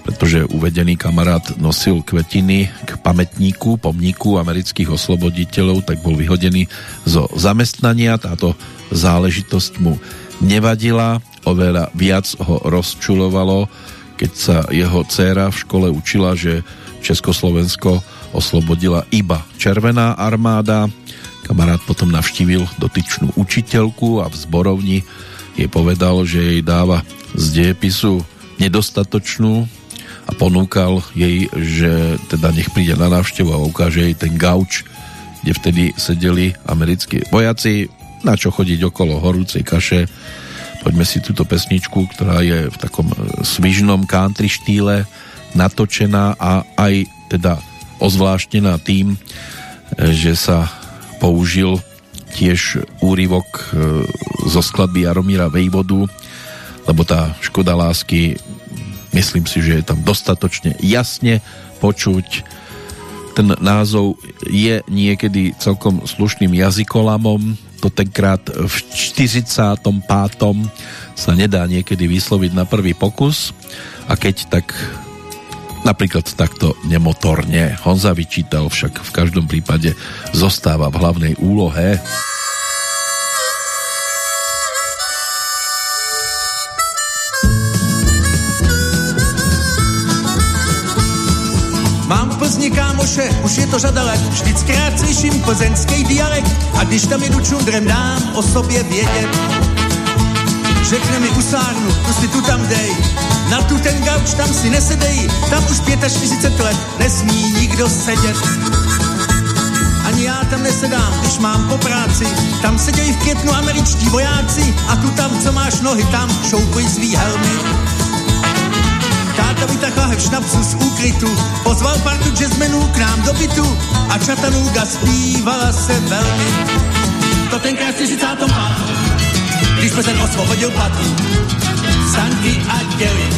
pretože uvedený kamarát nosil kvetiny k pamätníku, pomníku amerických osloboditeľov, tak bol vyhodený zo zamestnania. Táto záležitosť mu nevadila, oveľa viac ho rozčulovalo, keď sa jeho dcéra v škole učila, že Československo oslobodila iba Červená armáda. Kamarát potom navštívil dotyčnú učiteľku a v zborovni jej povedal, že jej dáva z dejepisu nedostatočnú a ponúkal jej, že teda nech príde na návštevu a ukáže jej ten gauč, kde vtedy sedeli americkí vojaci na čo chodiť okolo horúcej kaše. Poďme si túto pesničku, ktorá je v takom e, svižnom country štýle natočená a aj teda ozvláštená tým, e, že sa použil tiež úryvok e, zo skladby Jaromíra Vejvodu, lebo tá škoda lásky myslím si, že je tam dostatočne jasne počuť ten názov je niekedy celkom slušným jazykolamom, to tenkrát v 45. sa nedá niekedy vysloviť na prvý pokus a keď tak napríklad takto nemotorne Honza vyčítal však v každom prípade zostáva v hlavnej úlohe Plzni kámoše, už je to řada let, vždyckrát slyším plzeňský dialekt a když tam jedu čundrem dám o sobě vědět. Řekne mi usárnu, tu si tu tam dej, na tu ten gauč tam si nesedej, tam už 45 let nesmí nikdo sedět. Ani já tam nesedám, když mám po práci, tam sedějí v květnu američtí vojáci a tu tam, co máš nohy, tam šoukuj svý helmy. Táta vytahla v šnapsu z úkrytu, pozval partu jazzmenů k nám do bytu a Chattanooga zpívala se velmi. To tenkrát v 45. Když se osvobodil platu, sanky a děli,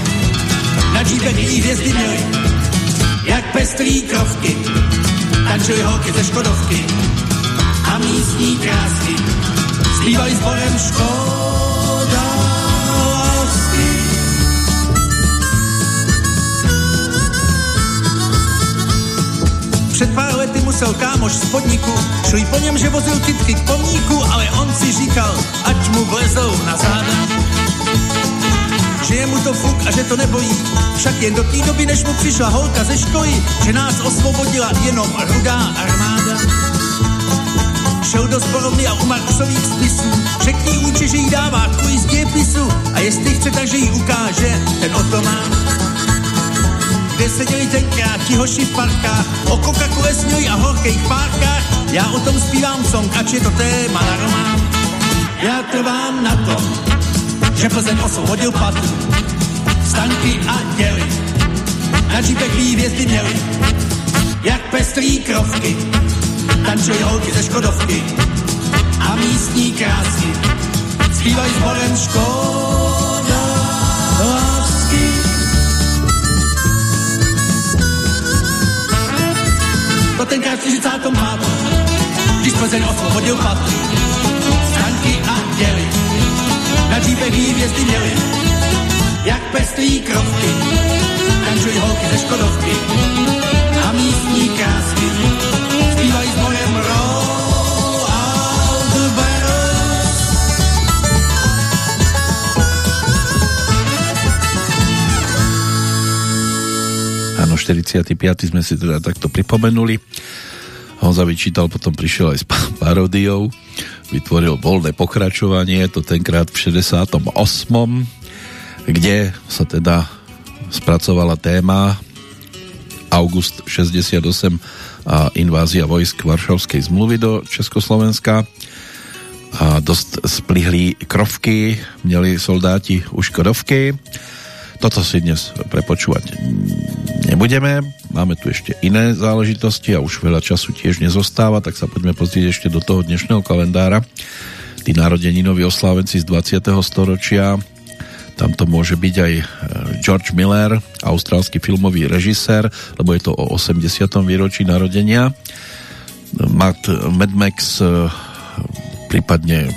na její hvězdy měli, jak pestrý krovky, tančili holky ze Škodovky a místní krásky, zpívali sborem Škoda. Před pár lety musel kámoš z podniku, šli po něm, že vozil kytky k pomníku, ale on si říkal, ať mu vlezou na záda. Že je mu to fuk a že to nebojí, však jen do té doby, než mu přišla holka ze školy, že nás osvobodila jenom rudá armáda. Šel do zborovny a u Markusových spisů, řekni úči, že jí dává tvůj z dějepisu a jestli chce, takže jí ukáže ten otomán kde seděli tenkrát ti hoši v parkách, o coca a horkých párkách. Já o tom zpívám song, ač je to téma na román. Já trvám na tom, že Plzeň osvobodil patu, stanky a děly. Na džípech hvězdy měli, jak pestrý krovky, tančili holky ze Škodovky a místní krásky. Zpívají sborem Škoda to tenkrát v 45. Když Plzeň osvobodil pat. Stanky a děli, na džípech hvězdy měli, jak pestrý krovky, tančují holky ze Škodovky a místní krásky 45. sme si teda takto pripomenuli. Honza vyčítal, potom prišiel aj s paródiou, vytvoril voľné pokračovanie, to tenkrát v 68. kde sa teda spracovala téma August 68 a invázia vojsk Varšavskej zmluvy do Československa a dosť splihli krovky, měli soldáti už krovky. Toto si dnes prepočúvať nebudeme. Máme tu ešte iné záležitosti a už veľa času tiež nezostáva, tak sa poďme pozrieť ešte do toho dnešného kalendára. Tí narodeninoví oslávenci z 20. storočia, tam to môže byť aj e, George Miller, austrálsky filmový režisér, lebo je to o 80. výročí narodenia. Mad, Mad Max e, prípadne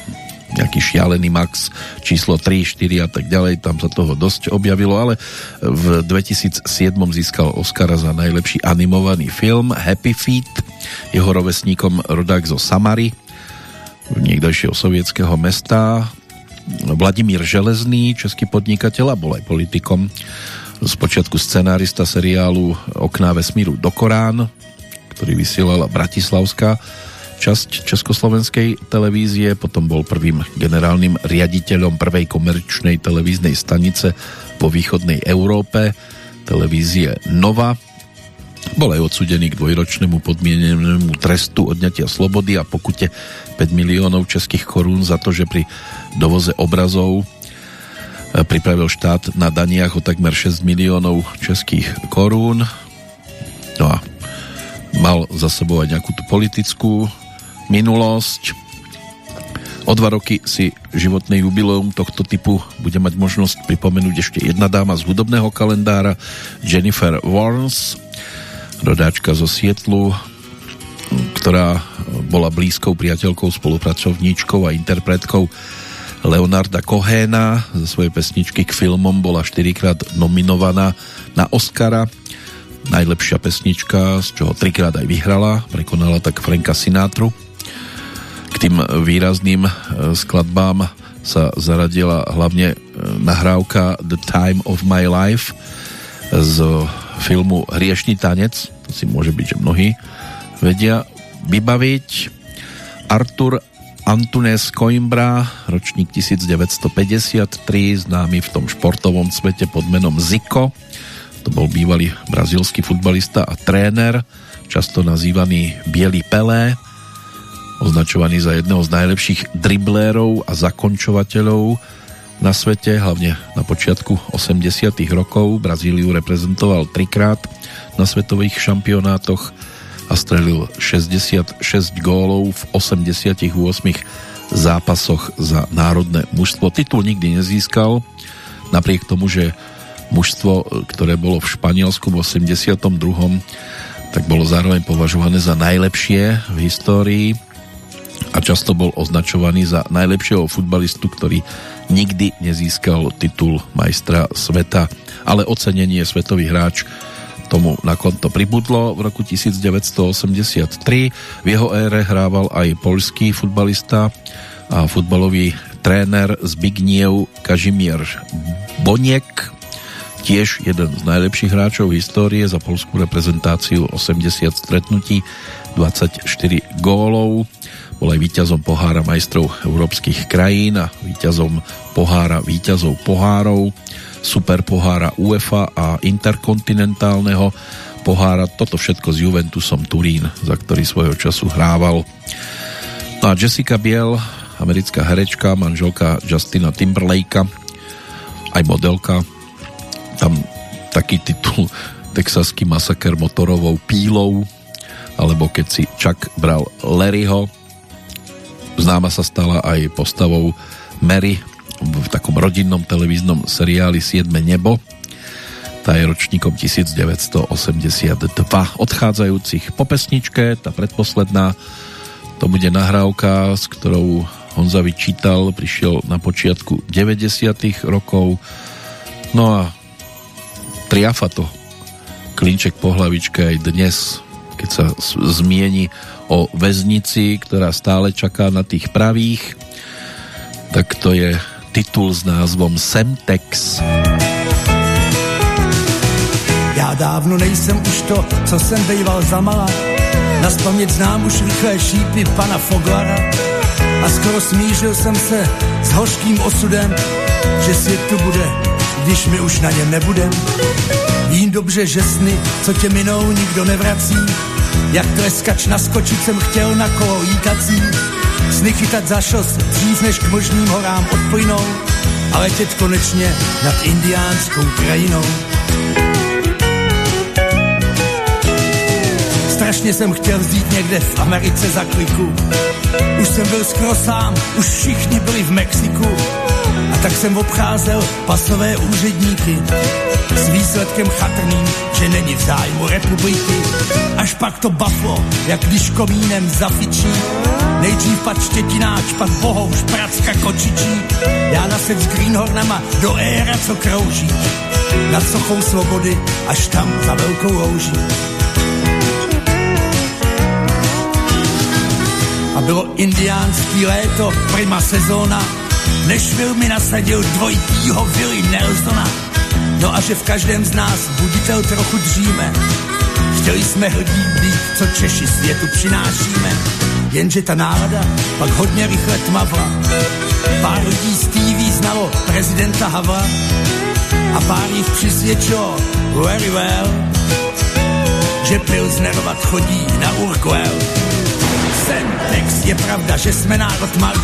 nejaký šialený Max číslo 3, 4 a tak ďalej, tam sa toho dosť objavilo, ale v 2007 získal Oscara za najlepší animovaný film Happy Feet, jeho rovesníkom rodák zo Samary, niekdajšieho sovietského mesta, Vladimír Železný, český podnikateľ a bol aj politikom, spočiatku scenárista seriálu Okná vesmíru do Korán, ktorý vysielala Bratislavská časť Československej televízie, potom bol prvým generálnym riaditeľom prvej komerčnej televíznej stanice po východnej Európe, televízie Nova. Bol aj odsudený k dvojročnému podmienenému trestu odňatia slobody a pokute 5 miliónov českých korún za to, že pri dovoze obrazov e, pripravil štát na daniach o takmer 6 miliónov českých korún. No a mal za sebou aj nejakú tú politickú minulosť. O dva roky si životné jubileum tohto typu bude mať možnosť pripomenúť ešte jedna dáma z hudobného kalendára Jennifer Warnes, rodáčka zo Sietlu, ktorá bola blízkou priateľkou, spolupracovníčkou a interpretkou Leonarda Cohéna. Za svoje pesničky k filmom bola 4 krát nominovaná na Oscara. Najlepšia pesnička, z čoho trikrát aj vyhrala, prekonala tak Franka Sinatru k tým výrazným e, skladbám sa zaradila hlavne e, nahrávka The Time of My Life z filmu Hriešný tanec, to si môže byť, že mnohí vedia vybaviť. Artur Antunes Coimbra, ročník 1953, známy v tom športovom svete pod menom Zico. To bol bývalý brazílsky futbalista a tréner, často nazývaný Bielý Pelé označovaný za jedného z najlepších driblérov a zakončovateľov na svete, hlavne na počiatku 80 rokov. Brazíliu reprezentoval trikrát na svetových šampionátoch a strelil 66 gólov v 88 zápasoch za národné mužstvo. Titul nikdy nezískal, napriek tomu, že mužstvo, ktoré bolo v Španielsku v 82. tak bolo zároveň považované za najlepšie v histórii a často bol označovaný za najlepšieho futbalistu, ktorý nikdy nezískal titul majstra sveta, ale ocenenie svetový hráč tomu na konto pribudlo v roku 1983. V jeho ére hrával aj poľský futbalista a futbalový tréner Zbigniew Kažimier Boniek, tiež jeden z najlepších hráčov histórie za polskú reprezentáciu 80 stretnutí, 24 gólov bol aj víťazom pohára majstrov európskych krajín a víťazom pohára víťazov pohárov, super pohára UEFA a interkontinentálneho pohára. Toto všetko s Juventusom Turín, za ktorý svojho času hrával. No a Jessica Biel, americká herečka, manželka Justina Timberlakea, aj modelka, tam taký titul Texaský masaker motorovou pílou, alebo keď si Chuck bral Larryho, Známa sa stala aj postavou Mary v takom rodinnom televíznom seriáli Siedme nebo. Tá je ročníkom 1982. Odchádzajúcich po pesničke, tá predposledná, to bude nahrávka, s ktorou Honza vyčítal, prišiel na počiatku 90. rokov. No a triafa to klinček po hlavičke aj dnes, keď sa zmieni o väznici, ktorá stále čaká na tých pravých, tak to je titul s názvom Semtex. Já dávno nejsem už to, co jsem bejval za mala. Na spaměť znám už rychlé šípy pana Foglara a skoro smířil jsem se s hořkým osudem, že svět tu bude, když my už na něm nebudem. Vím dobře, že sny, co tě minou, nikdo nevrací, jak tleskač naskočit jsem chtěl na kolo jítací, sny chytat za šos dřív než k možným horám odplynou a letět konečně nad indiánskou krajinou. Strašně jsem chtěl vzít někde v Americe za kliku. Už jsem byl skoro sám, už všichni byli v Mexiku. A tak jsem obcházel pasové úředníky s výsledkem chatrným, že není v zájmu republiky. Až pak to baflo, jak když komínem zafičí. Nejdřív pat štětináč, pak bohouš, pracka kočičí. Já nased s greenhornama do éra, co krouží. Nad sochou svobody, až tam za velkou louží. A bylo indiánský léto, prima sezóna, než mi nasadil dvojitýho Willy Nelsona. No a že v každém z nás buditel trochu dříme. Chtěli jsme hrdí být, co Češi světu přinášíme. Jenže ta nálada pak hodně rychle tmavla. Pár lidí z TV znalo prezidenta Havla a pár jich přisvědčilo very well, že Pilsnerovat chodí na Urquell. Semtex, je pravda, že jsme národ malý.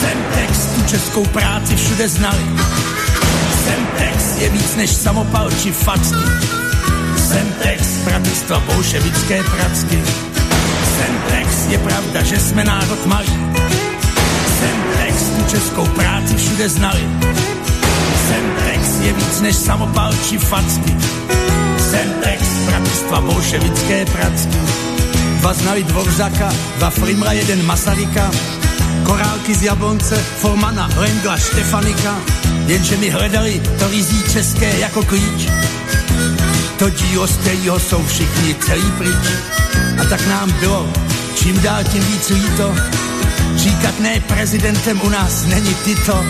Semtex, tu českou práci všude znali. Je víc než samopal či facky. Semtex, bratrstva bolševické pracky. Semtex, je pravda, že jsme národ malý. Semtex, tu českou práci všude znali. Semtex je víc než samopal či facky. Semtex, bratrstva bolševické pracky. Dva znali Dvorzaka, dva Frimra, jeden Masaryka, korálky z Jablonce, Formana, Lengla, Štefanika, jenže mi hledali to rizí české jako klíč. To dílo, z kterého jsou všichni celý pryč. A tak nám bylo čím dál tím víc líto, říkat ne prezidentem u nás není tyto.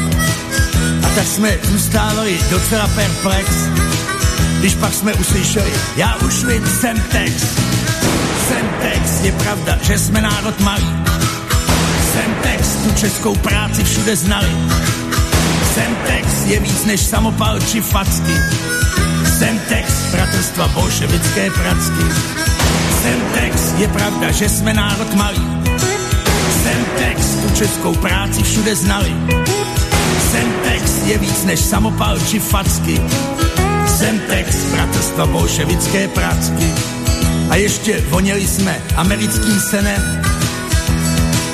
A tak jsme zůstávali docela perplex, když pak jsme uslyšeli, já už vím, jsem text. Semtex, je pravda, že jsme národ malý. Semtex, tu českou práci všude znali. Semtex je víc než samopal či facky. Semtex, bratrstva bolševické pracky. Semtex, je pravda, že jsme národ malý. Semtex, tu českou práci všude znali. Semtex je víc než samopal či facky. Semtex, bratrstva bolševické pracky. A ještě voněli jsme americkým senem,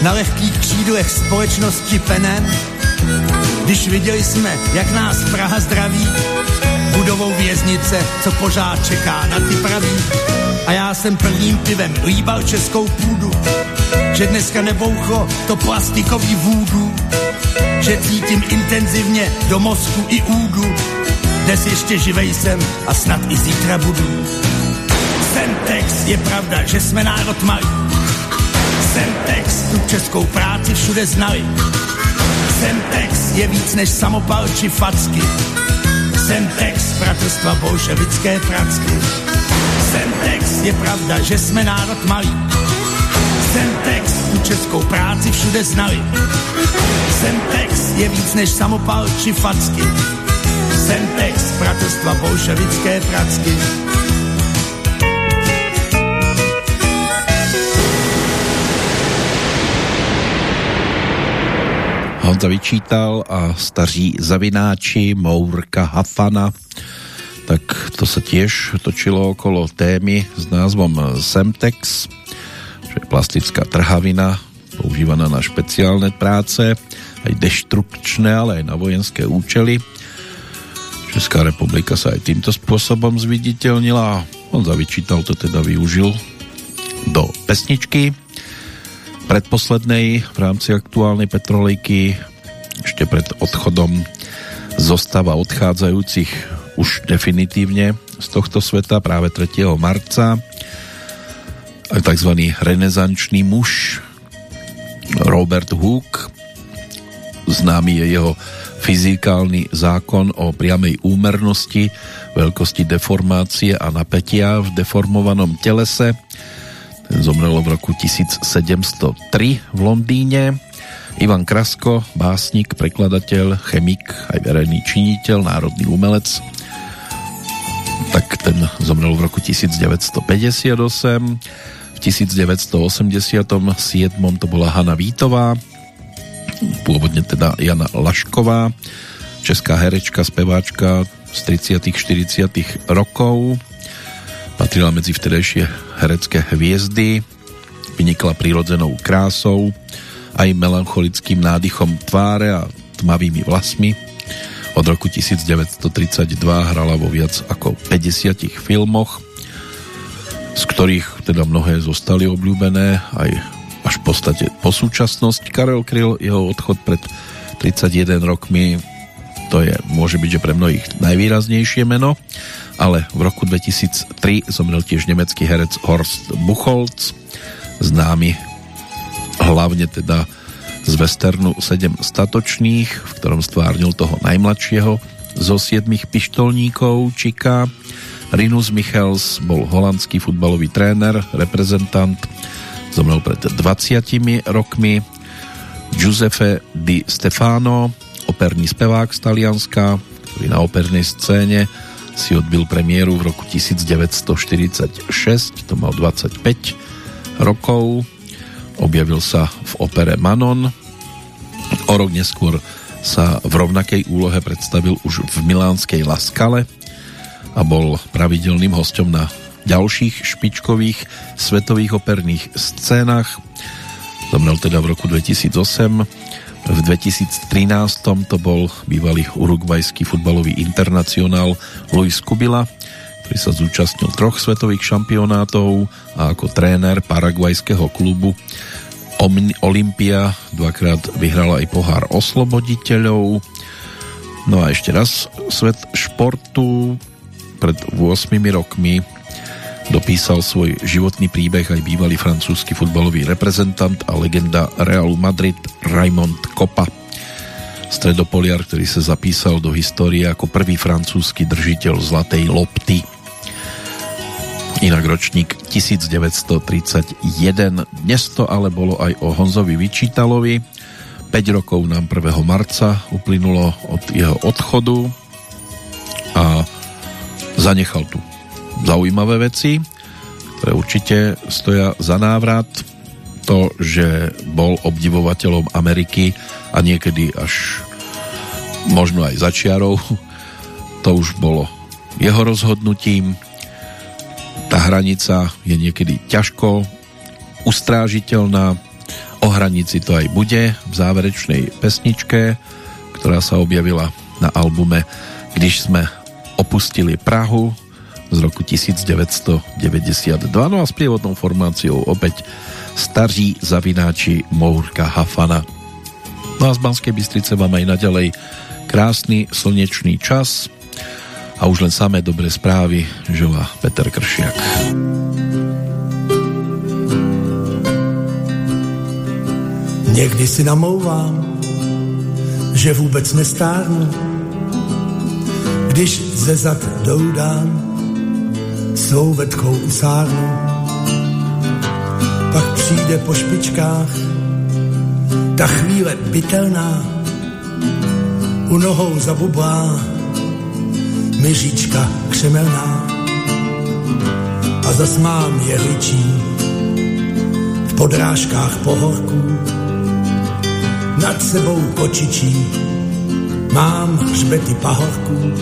na lehkých křídlech společnosti penem, když viděli jsme, jak nás Praha zdraví, budovou věznice, co pořád čeká na ty praví. A já jsem prvním pivem líbal českou půdu, že dneska nebouchlo to plastikový vůdu, že cítím intenzivně do mozku i údu. Dnes ještě živej jsem a snad i zítra budu. Semtex, je pravda, že jsme národ malý. Semtex, tu českou práci všude znali. Semtex je víc než samopal či facky. Semtex, bratrstva bolševické pracky. Semtex, je pravda, že jsme národ malý. Semtex, tu českou práci všude znali. Semtex je víc než samopal či facky. Semtex, bratrstva bolševické pracky. Honza vyčítal a staří zavináči, Mourka Hafana, tak to sa tiež točilo okolo témy s názvom Semtex, čo je plastická trhavina, používaná na špeciálne práce, aj deštrukčné, ale aj na vojenské účely. Česká republika sa aj týmto spôsobom zviditeľnila. Honza vyčítal to teda využil do pesničky predposlednej v rámci aktuálnej petrolejky ešte pred odchodom zostava odchádzajúcich už definitívne z tohto sveta práve 3. marca tzv. renesančný muž Robert Hooke známy je jeho fyzikálny zákon o priamej úmernosti veľkosti deformácie a napätia v deformovanom telese. Ten zomrel v roku 1703 v Londýne. Ivan Krasko, básnik, prekladateľ, chemik, aj verejný činiteľ, národný umelec. Tak ten zomrel v roku 1958. V 1987 to bola Hanna Vítová, pôvodne teda Jana Lašková, česká herečka, speváčka z 30 40 rokov. Patrila medzi vtedajšie herecké hviezdy, vynikla prírodzenou krásou, aj melancholickým nádychom tváre a tmavými vlasmi. Od roku 1932 hrala vo viac ako 50 filmoch, z ktorých teda mnohé zostali obľúbené aj až v podstate po súčasnosť. Karel Kryl, jeho odchod pred 31 rokmi to je, môže byť, že pre mnohých najvýraznejšie meno, ale v roku 2003 zomrel tiež nemecký herec Horst Buchholz, známy hlavne teda z westernu 7 statočných, v ktorom stvárnil toho najmladšieho zo siedmých pištolníkov Čika. Rinus Michels bol holandský futbalový tréner, reprezentant, zomrel pred 20 rokmi. Giuseppe Di Stefano, operný spevák z Talianska, ktorý na opernej scéne si odbil premiéru v roku 1946, to mal 25 rokov, objavil sa v opere Manon, o rok neskôr sa v rovnakej úlohe predstavil už v milánskej Laskale a bol pravidelným hostom na ďalších špičkových svetových operných scénach. Zomrel teda v roku 2008 v 2013 to bol bývalý urugvajský futbalový internacionál Luis Kubila, ktorý sa zúčastnil troch svetových šampionátov a ako tréner paraguajského klubu Olympia dvakrát vyhral aj pohár osloboditeľov. No a ešte raz svet športu pred 8 rokmi Dopísal svoj životný príbeh aj bývalý francúzsky futbalový reprezentant a legenda Realu Madrid Raymond Kopa. Stredopoliar, ktorý sa zapísal do histórie ako prvý francúzsky držiteľ zlatej lopty. Inak ročník 1931. Dnes to ale bolo aj o Honzovi Vyčítalovi. 5 rokov nám 1. marca uplynulo od jeho odchodu a zanechal tu zaujímavé veci, ktoré určite stoja za návrat. To, že bol obdivovateľom Ameriky a niekedy až možno aj začiarov, to už bolo jeho rozhodnutím. Tá hranica je niekedy ťažko ustrážiteľná. O hranici to aj bude v záverečnej pesničke, ktorá sa objavila na albume Když sme opustili Prahu z roku 1992. No a s prievodnou formáciou opäť staří zavináči Mourka Hafana. No a z Banskej Bystrice vám aj naďalej krásny slnečný čas a už len samé dobré správy želá Peter Kršiak. Někdy si namouvám, že vůbec nestárnu, když ze zad doudám, svou vetkou usárnu. Pak přijde po špičkách ta chvíle bytelná, u nohou zabublá myříčka křemelná. A zas mám jehličí v podrážkách pohorků. Nad sebou kočičí mám hřbety pahorků.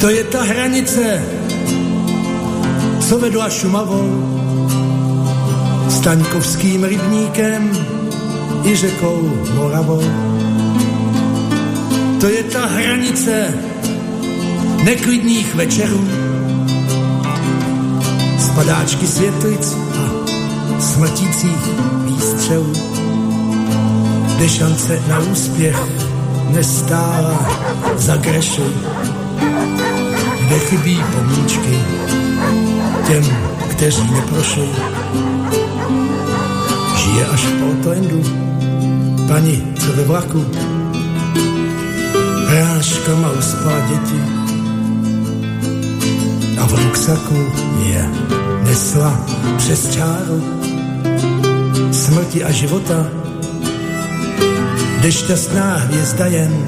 To je ta hranice co vedla Šumavou, Staňkovským rybníkem i řekou Moravou. To je ta hranice neklidných večerů, spadáčky světlic a smrtících výstřelů, kde šance na úspěch nestála za grešu, kde chybí pomíčky těm, kteří neprošli. Žije až v Portlandu, pani, co ve vlaku. Práškama uspala děti, a v ruksaku je nesla přes čáru smrti a života, kde šťastná hvězda jen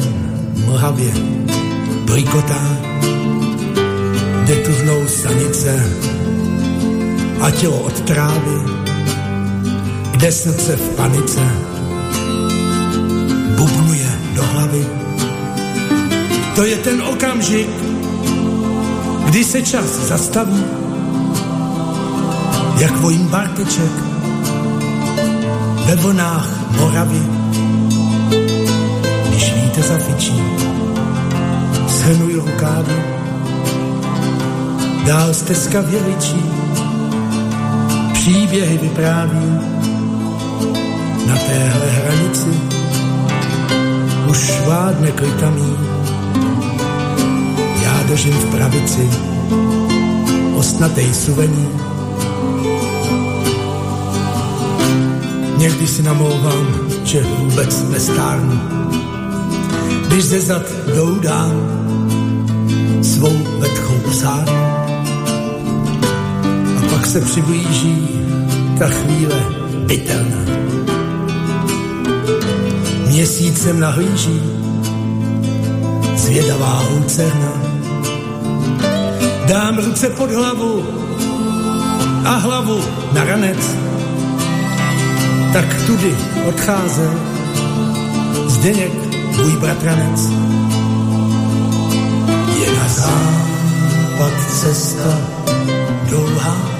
mlhavě prikotá, kde tuhnou stanice a tělo od trávy, kde srdce v panice bubnuje do hlavy. To je ten okamžik, kdy se čas zastaví, jak vojím Barteček ve vlnách Moravy. Když víte zafičí, shrnuj rukávy, dál stezka věličí, příběhy vypráví na téhle hranici. Už vládne klitamí, já držím v pravici ostnatej suvení. Někdy si namlouvám, že vůbec nestárnu, když ze zad doudám svou vetchou sárnu. A pak se přiblíží ta chvíle bytelná. Měsícem nahlíží zvědavá lucerna. Dám ruce pod hlavu a hlavu na ranec. Tak tudy odcházel Zdeněk, můj bratranec. Je na západ cesta dlouhá